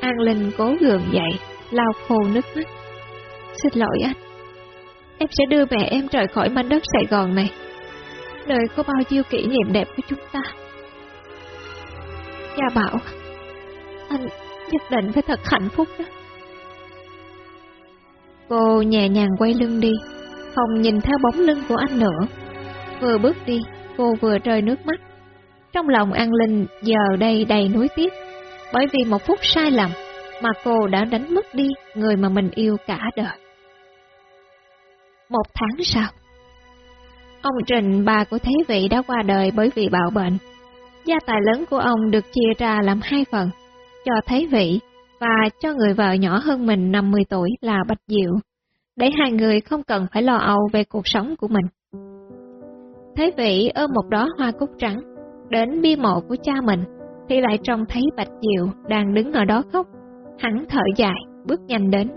An Linh cố gượng dậy, lau khô nước mắt. Xin lỗi anh, em sẽ đưa mẹ em rời khỏi mảnh đất Sài Gòn này, nơi có bao nhiêu kỷ niệm đẹp của chúng ta. Gia Bảo, anh nhất định phải thật hạnh phúc đó. Cô nhẹ nhàng quay lưng đi, không nhìn theo bóng lưng của anh nữa. Vừa bước đi, cô vừa rơi nước mắt. Trong lòng An Linh giờ đây đầy nuối tiếc, bởi vì một phút sai lầm mà cô đã đánh mất đi người mà mình yêu cả đời. Một tháng sau, ông Trình, bà của Thế Vị đã qua đời bởi vì bạo bệnh. Gia tài lớn của ông được chia ra làm hai phần, cho Thái Vị và cho người vợ nhỏ hơn mình 50 tuổi là Bạch Diệu, để hai người không cần phải lo âu về cuộc sống của mình. Thế Vị ôm một đó hoa cúc trắng, đến bia mộ của cha mình, thì lại trông thấy Bạch Diệu đang đứng ở đó khóc. Hắn thở dài, bước nhanh đến.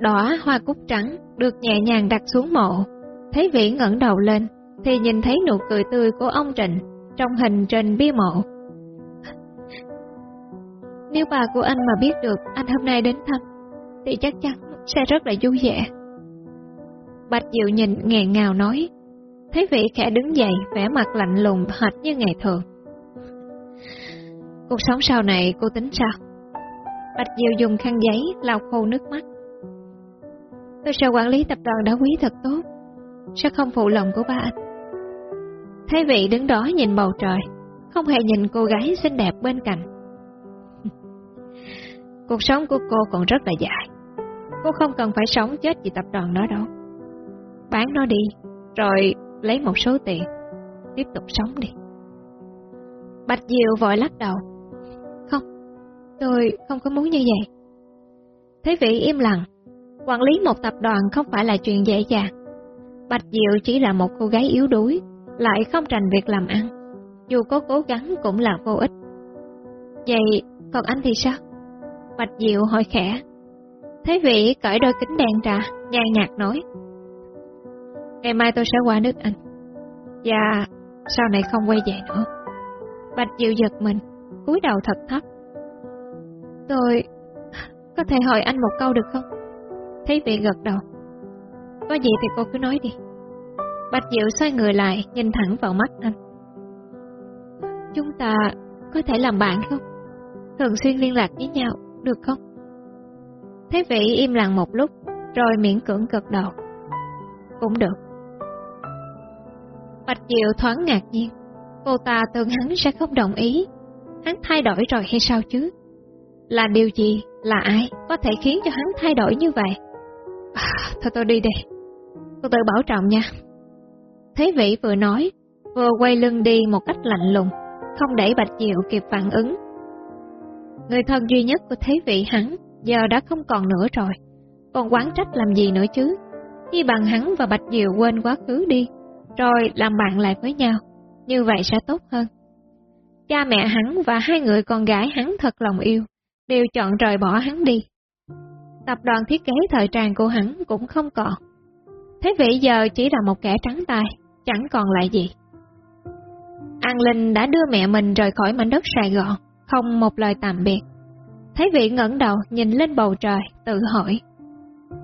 Đỏ hoa cúc trắng được nhẹ nhàng đặt xuống mộ. Thái Vị ngẩng đầu lên, thì nhìn thấy nụ cười tươi của ông Trịnh trong hình trên bia mộ. Nếu bà của anh mà biết được anh hôm nay đến thăm, thì chắc chắn sẽ rất là vui vẻ. Bạch Diệu nhìn nghẹn ngào nói, thấy vị khẽ đứng dậy, vẻ mặt lạnh lùng hệt như ngày thường. Cuộc sống sau này cô tính sao? Bạch Diệu dùng khăn giấy lau khô nước mắt. Tôi sẽ quản lý tập đoàn đá quý thật tốt, sẽ không phụ lòng của ba anh. Thấy vị đứng đó nhìn bầu trời, không hề nhìn cô gái xinh đẹp bên cạnh. Cuộc sống của cô còn rất là dài. Cô không cần phải sống chết vì tập đoàn đó đâu. Bán nó đi, rồi lấy một số tiền, tiếp tục sống đi. Bạch Diệu vội lắc đầu. Không, tôi không có muốn như vậy. Thế vị im lặng, quản lý một tập đoàn không phải là chuyện dễ dàng. Bạch Diệu chỉ là một cô gái yếu đuối, lại không trành việc làm ăn. Dù có cố gắng cũng là vô ích. Vậy, còn anh thì sao? Bạch Diệu hỏi khẽ. Thế vị cởi đôi kính đèn ra, nhàn nhạt nói. Ngày mai tôi sẽ qua nước Anh. Và sau này không quay về nữa. Bạch Diệu giật mình, cúi đầu thật thấp. Tôi có thể hỏi anh một câu được không? Thế vị gật đầu. Có gì thì cô cứ nói đi. Bạch Diệu xoay người lại, nhìn thẳng vào mắt anh. Chúng ta có thể làm bạn không? Thường xuyên liên lạc với nhau, được không? Thế vị im lặng một lúc, rồi miễn cưỡng gật đầu. Cũng được. Bạch Diệu thoáng ngạc nhiên. Cô ta tưởng hắn sẽ không đồng ý. Hắn thay đổi rồi hay sao chứ? Là điều gì, là ai có thể khiến cho hắn thay đổi như vậy? À, thôi tôi đi đi. Cô tự bảo trọng nha. Thế vị vừa nói, vừa quay lưng đi một cách lạnh lùng, không để Bạch Diệu kịp phản ứng. Người thân duy nhất của thế vị hắn giờ đã không còn nữa rồi, còn quán trách làm gì nữa chứ? Khi bằng hắn và Bạch Diệu quên quá khứ đi, rồi làm bạn lại với nhau, như vậy sẽ tốt hơn. Cha mẹ hắn và hai người con gái hắn thật lòng yêu, đều chọn rời bỏ hắn đi. Tập đoàn thiết kế thời trang của hắn cũng không còn. Thế vị giờ chỉ là một kẻ trắng tay, chẳng còn lại gì. An Linh đã đưa mẹ mình rời khỏi mảnh đất Sài Gòn, không một lời tạm biệt. Thấy vị ngẩng đầu nhìn lên bầu trời, tự hỏi.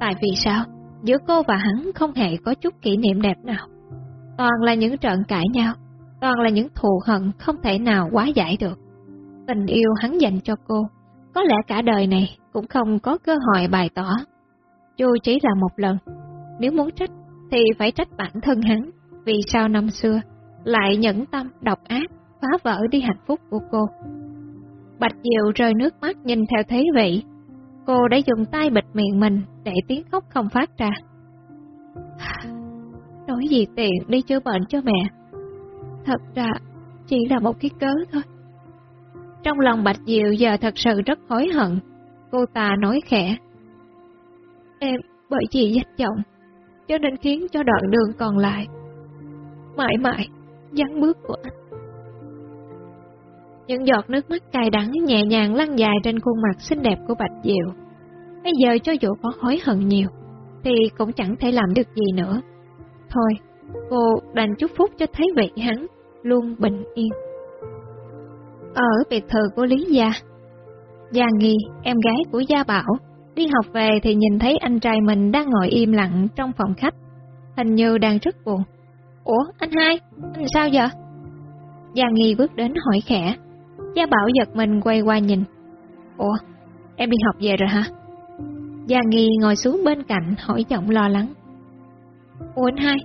Tại vì sao, giữa cô và hắn không hề có chút kỷ niệm đẹp nào. Toàn là những trận cãi nhau, toàn là những thù hận không thể nào quá giải được. Tình yêu hắn dành cho cô, có lẽ cả đời này cũng không có cơ hội bày tỏ. Dù chỉ là một lần, nếu muốn trách thì phải trách bản thân hắn, vì sao năm xưa lại nhẫn tâm độc ác phá vỡ đi hạnh phúc của cô. Bạch Diệu rơi nước mắt nhìn theo thế vị. Cô đã dùng tay bịt miệng mình để tiếng khóc không phát ra. Nói gì tiền đi chữa bệnh cho mẹ. Thật ra, chỉ là một cái cớ thôi. Trong lòng Bạch Diệu giờ thật sự rất hối hận. Cô ta nói khẽ. Em bởi vì dắt chồng, cho nên khiến cho đoạn đường còn lại. Mãi mãi, dắn bước của anh. Những giọt nước mắt cay đắng nhẹ nhàng lăn dài trên khuôn mặt xinh đẹp của Bạch Diệu. Bây giờ cho dù có hối hận nhiều, thì cũng chẳng thể làm được gì nữa. Thôi, cô đành chúc phúc cho thấy vị hắn luôn bình yên. Ở biệt thự của Lý Gia, Gia Nghi, em gái của Gia Bảo, đi học về thì nhìn thấy anh trai mình đang ngồi im lặng trong phòng khách, hình như đang rất buồn. Ủa, anh hai, anh sao vậy? Gia Nghi bước đến hỏi khẽ, Gia Bảo giật mình quay qua nhìn. Ủa, em đi học về rồi hả? Gia Nghi ngồi xuống bên cạnh hỏi giọng lo lắng. Ủa anh hai,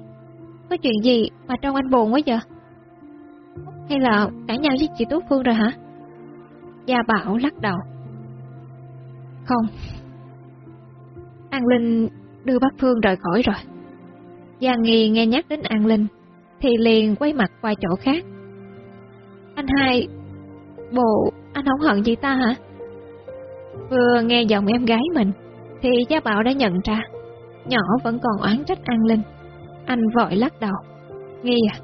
có chuyện gì mà trong anh buồn quá vậy? Hay là cãi nhau với chị Tú Phương rồi hả? Gia Bảo lắc đầu. Không. An Linh đưa bác Phương rời khỏi rồi. Gia Nghi nghe nhắc đến An Linh, thì liền quay mặt qua chỗ khác. Anh hai, bộ, anh không hận gì ta hả? Vừa nghe giọng em gái mình, thì Gia Bảo đã nhận ra, nhỏ vẫn còn oán trách An Linh. Anh vội lắc đầu. Nghi à?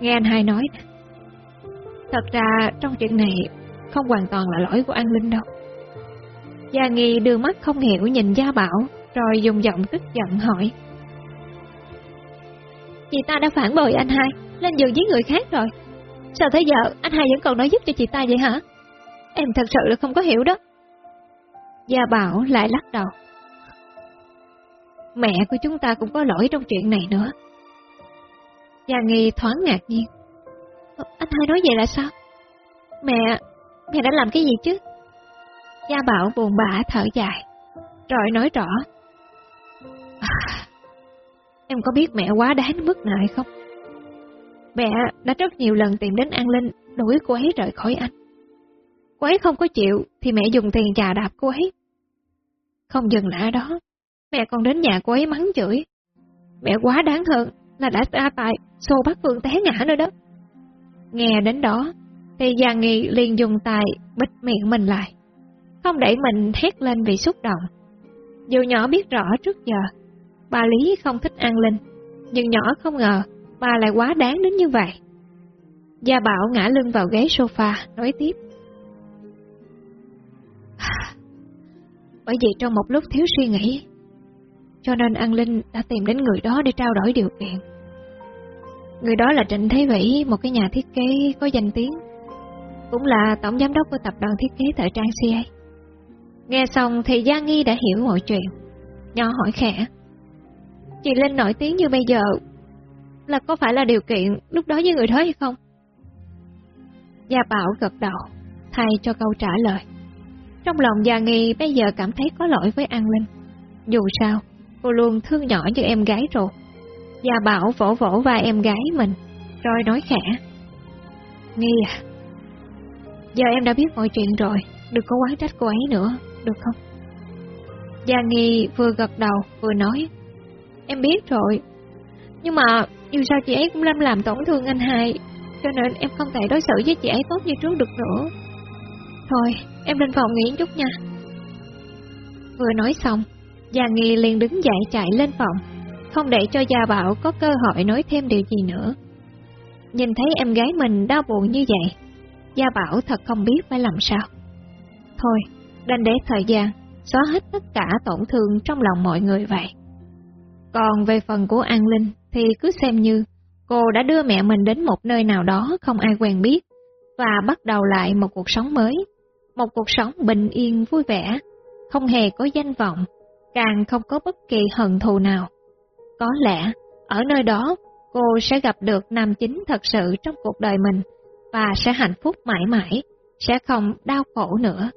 Nghe anh hai nói nè. Thật ra trong chuyện này không hoàn toàn là lỗi của An Linh đâu. Gia Nghi đưa mắt không hiểu nhìn Gia Bảo, rồi dùng giọng tức giận hỏi. Chị ta đã phản bội anh hai, lên giường với người khác rồi. Sao thế giờ anh hai vẫn còn nói giúp cho chị ta vậy hả? Em thật sự là không có hiểu đó. Gia Bảo lại lắc đầu. Mẹ của chúng ta cũng có lỗi trong chuyện này nữa. Gia Nghi thoáng ngạc nhiên. Ờ, anh hai nói vậy là sao? Mẹ, mẹ đã làm cái gì chứ? Gia Bảo buồn bã thở dài, rồi nói rõ. À, em có biết mẹ quá đáng mức nào hay không? Mẹ đã rất nhiều lần tìm đến An Linh đuổi cô ấy rời khỏi anh. Cô ấy không có chịu thì mẹ dùng tiền trà đạp cô ấy. Không dừng lại đó, mẹ còn đến nhà cô ấy mắng chửi. Mẹ quá đáng hơn là đã ra tài xô bắt Phương té ngã nữa đó. Nghe đến đó, thì già Nghi liền dùng tài bích miệng mình lại, không để mình thét lên vì xúc động. Dù nhỏ biết rõ trước giờ, bà Lý không thích An Linh, nhưng nhỏ không ngờ bà lại quá đáng đến như vậy. Gia Bảo ngã lưng vào ghế sofa, nói tiếp. À, bởi vì trong một lúc thiếu suy nghĩ, cho nên An Linh đã tìm đến người đó để trao đổi điều kiện. Người đó là Trịnh Thế Vĩ, một cái nhà thiết kế có danh tiếng, cũng là tổng giám đốc của tập đoàn thiết kế thời trang CA. Nghe xong thì Gia Nghi đã hiểu mọi chuyện. Nhỏ hỏi khẽ. Chị Linh nổi tiếng như bây giờ là có phải là điều kiện lúc đó với người đó hay không? Gia Bảo gật đầu, thay cho câu trả lời. Trong lòng Gia Nghi bây giờ cảm thấy có lỗi với An Linh. Dù sao, cô luôn thương nhỏ như em gái rồi. Gia Bảo vỗ vỗ vai em gái mình, rồi nói khẽ. Nghi à, giờ em đã biết mọi chuyện rồi, đừng có quán trách cô ấy nữa, được không? Gia Nghi vừa gật đầu vừa nói, em biết rồi, nhưng mà dù sao chị ấy cũng làm làm tổn thương anh hai, cho nên em không thể đối xử với chị ấy tốt như trước được nữa. Thôi, em lên phòng nghỉ chút nha. Vừa nói xong, Gia Nghi liền đứng dậy chạy lên phòng, không để cho Gia Bảo có cơ hội nói thêm điều gì nữa. Nhìn thấy em gái mình đau buồn như vậy, Gia Bảo thật không biết phải làm sao. Thôi, đành để thời gian xóa hết tất cả tổn thương trong lòng mọi người vậy. Còn về phần của An Linh thì cứ xem như cô đã đưa mẹ mình đến một nơi nào đó không ai quen biết và bắt đầu lại một cuộc sống mới, một cuộc sống bình yên vui vẻ, không hề có danh vọng, càng không có bất kỳ hận thù nào. Có lẽ, ở nơi đó, cô sẽ gặp được nam chính thật sự trong cuộc đời mình và sẽ hạnh phúc mãi mãi, sẽ không đau khổ nữa.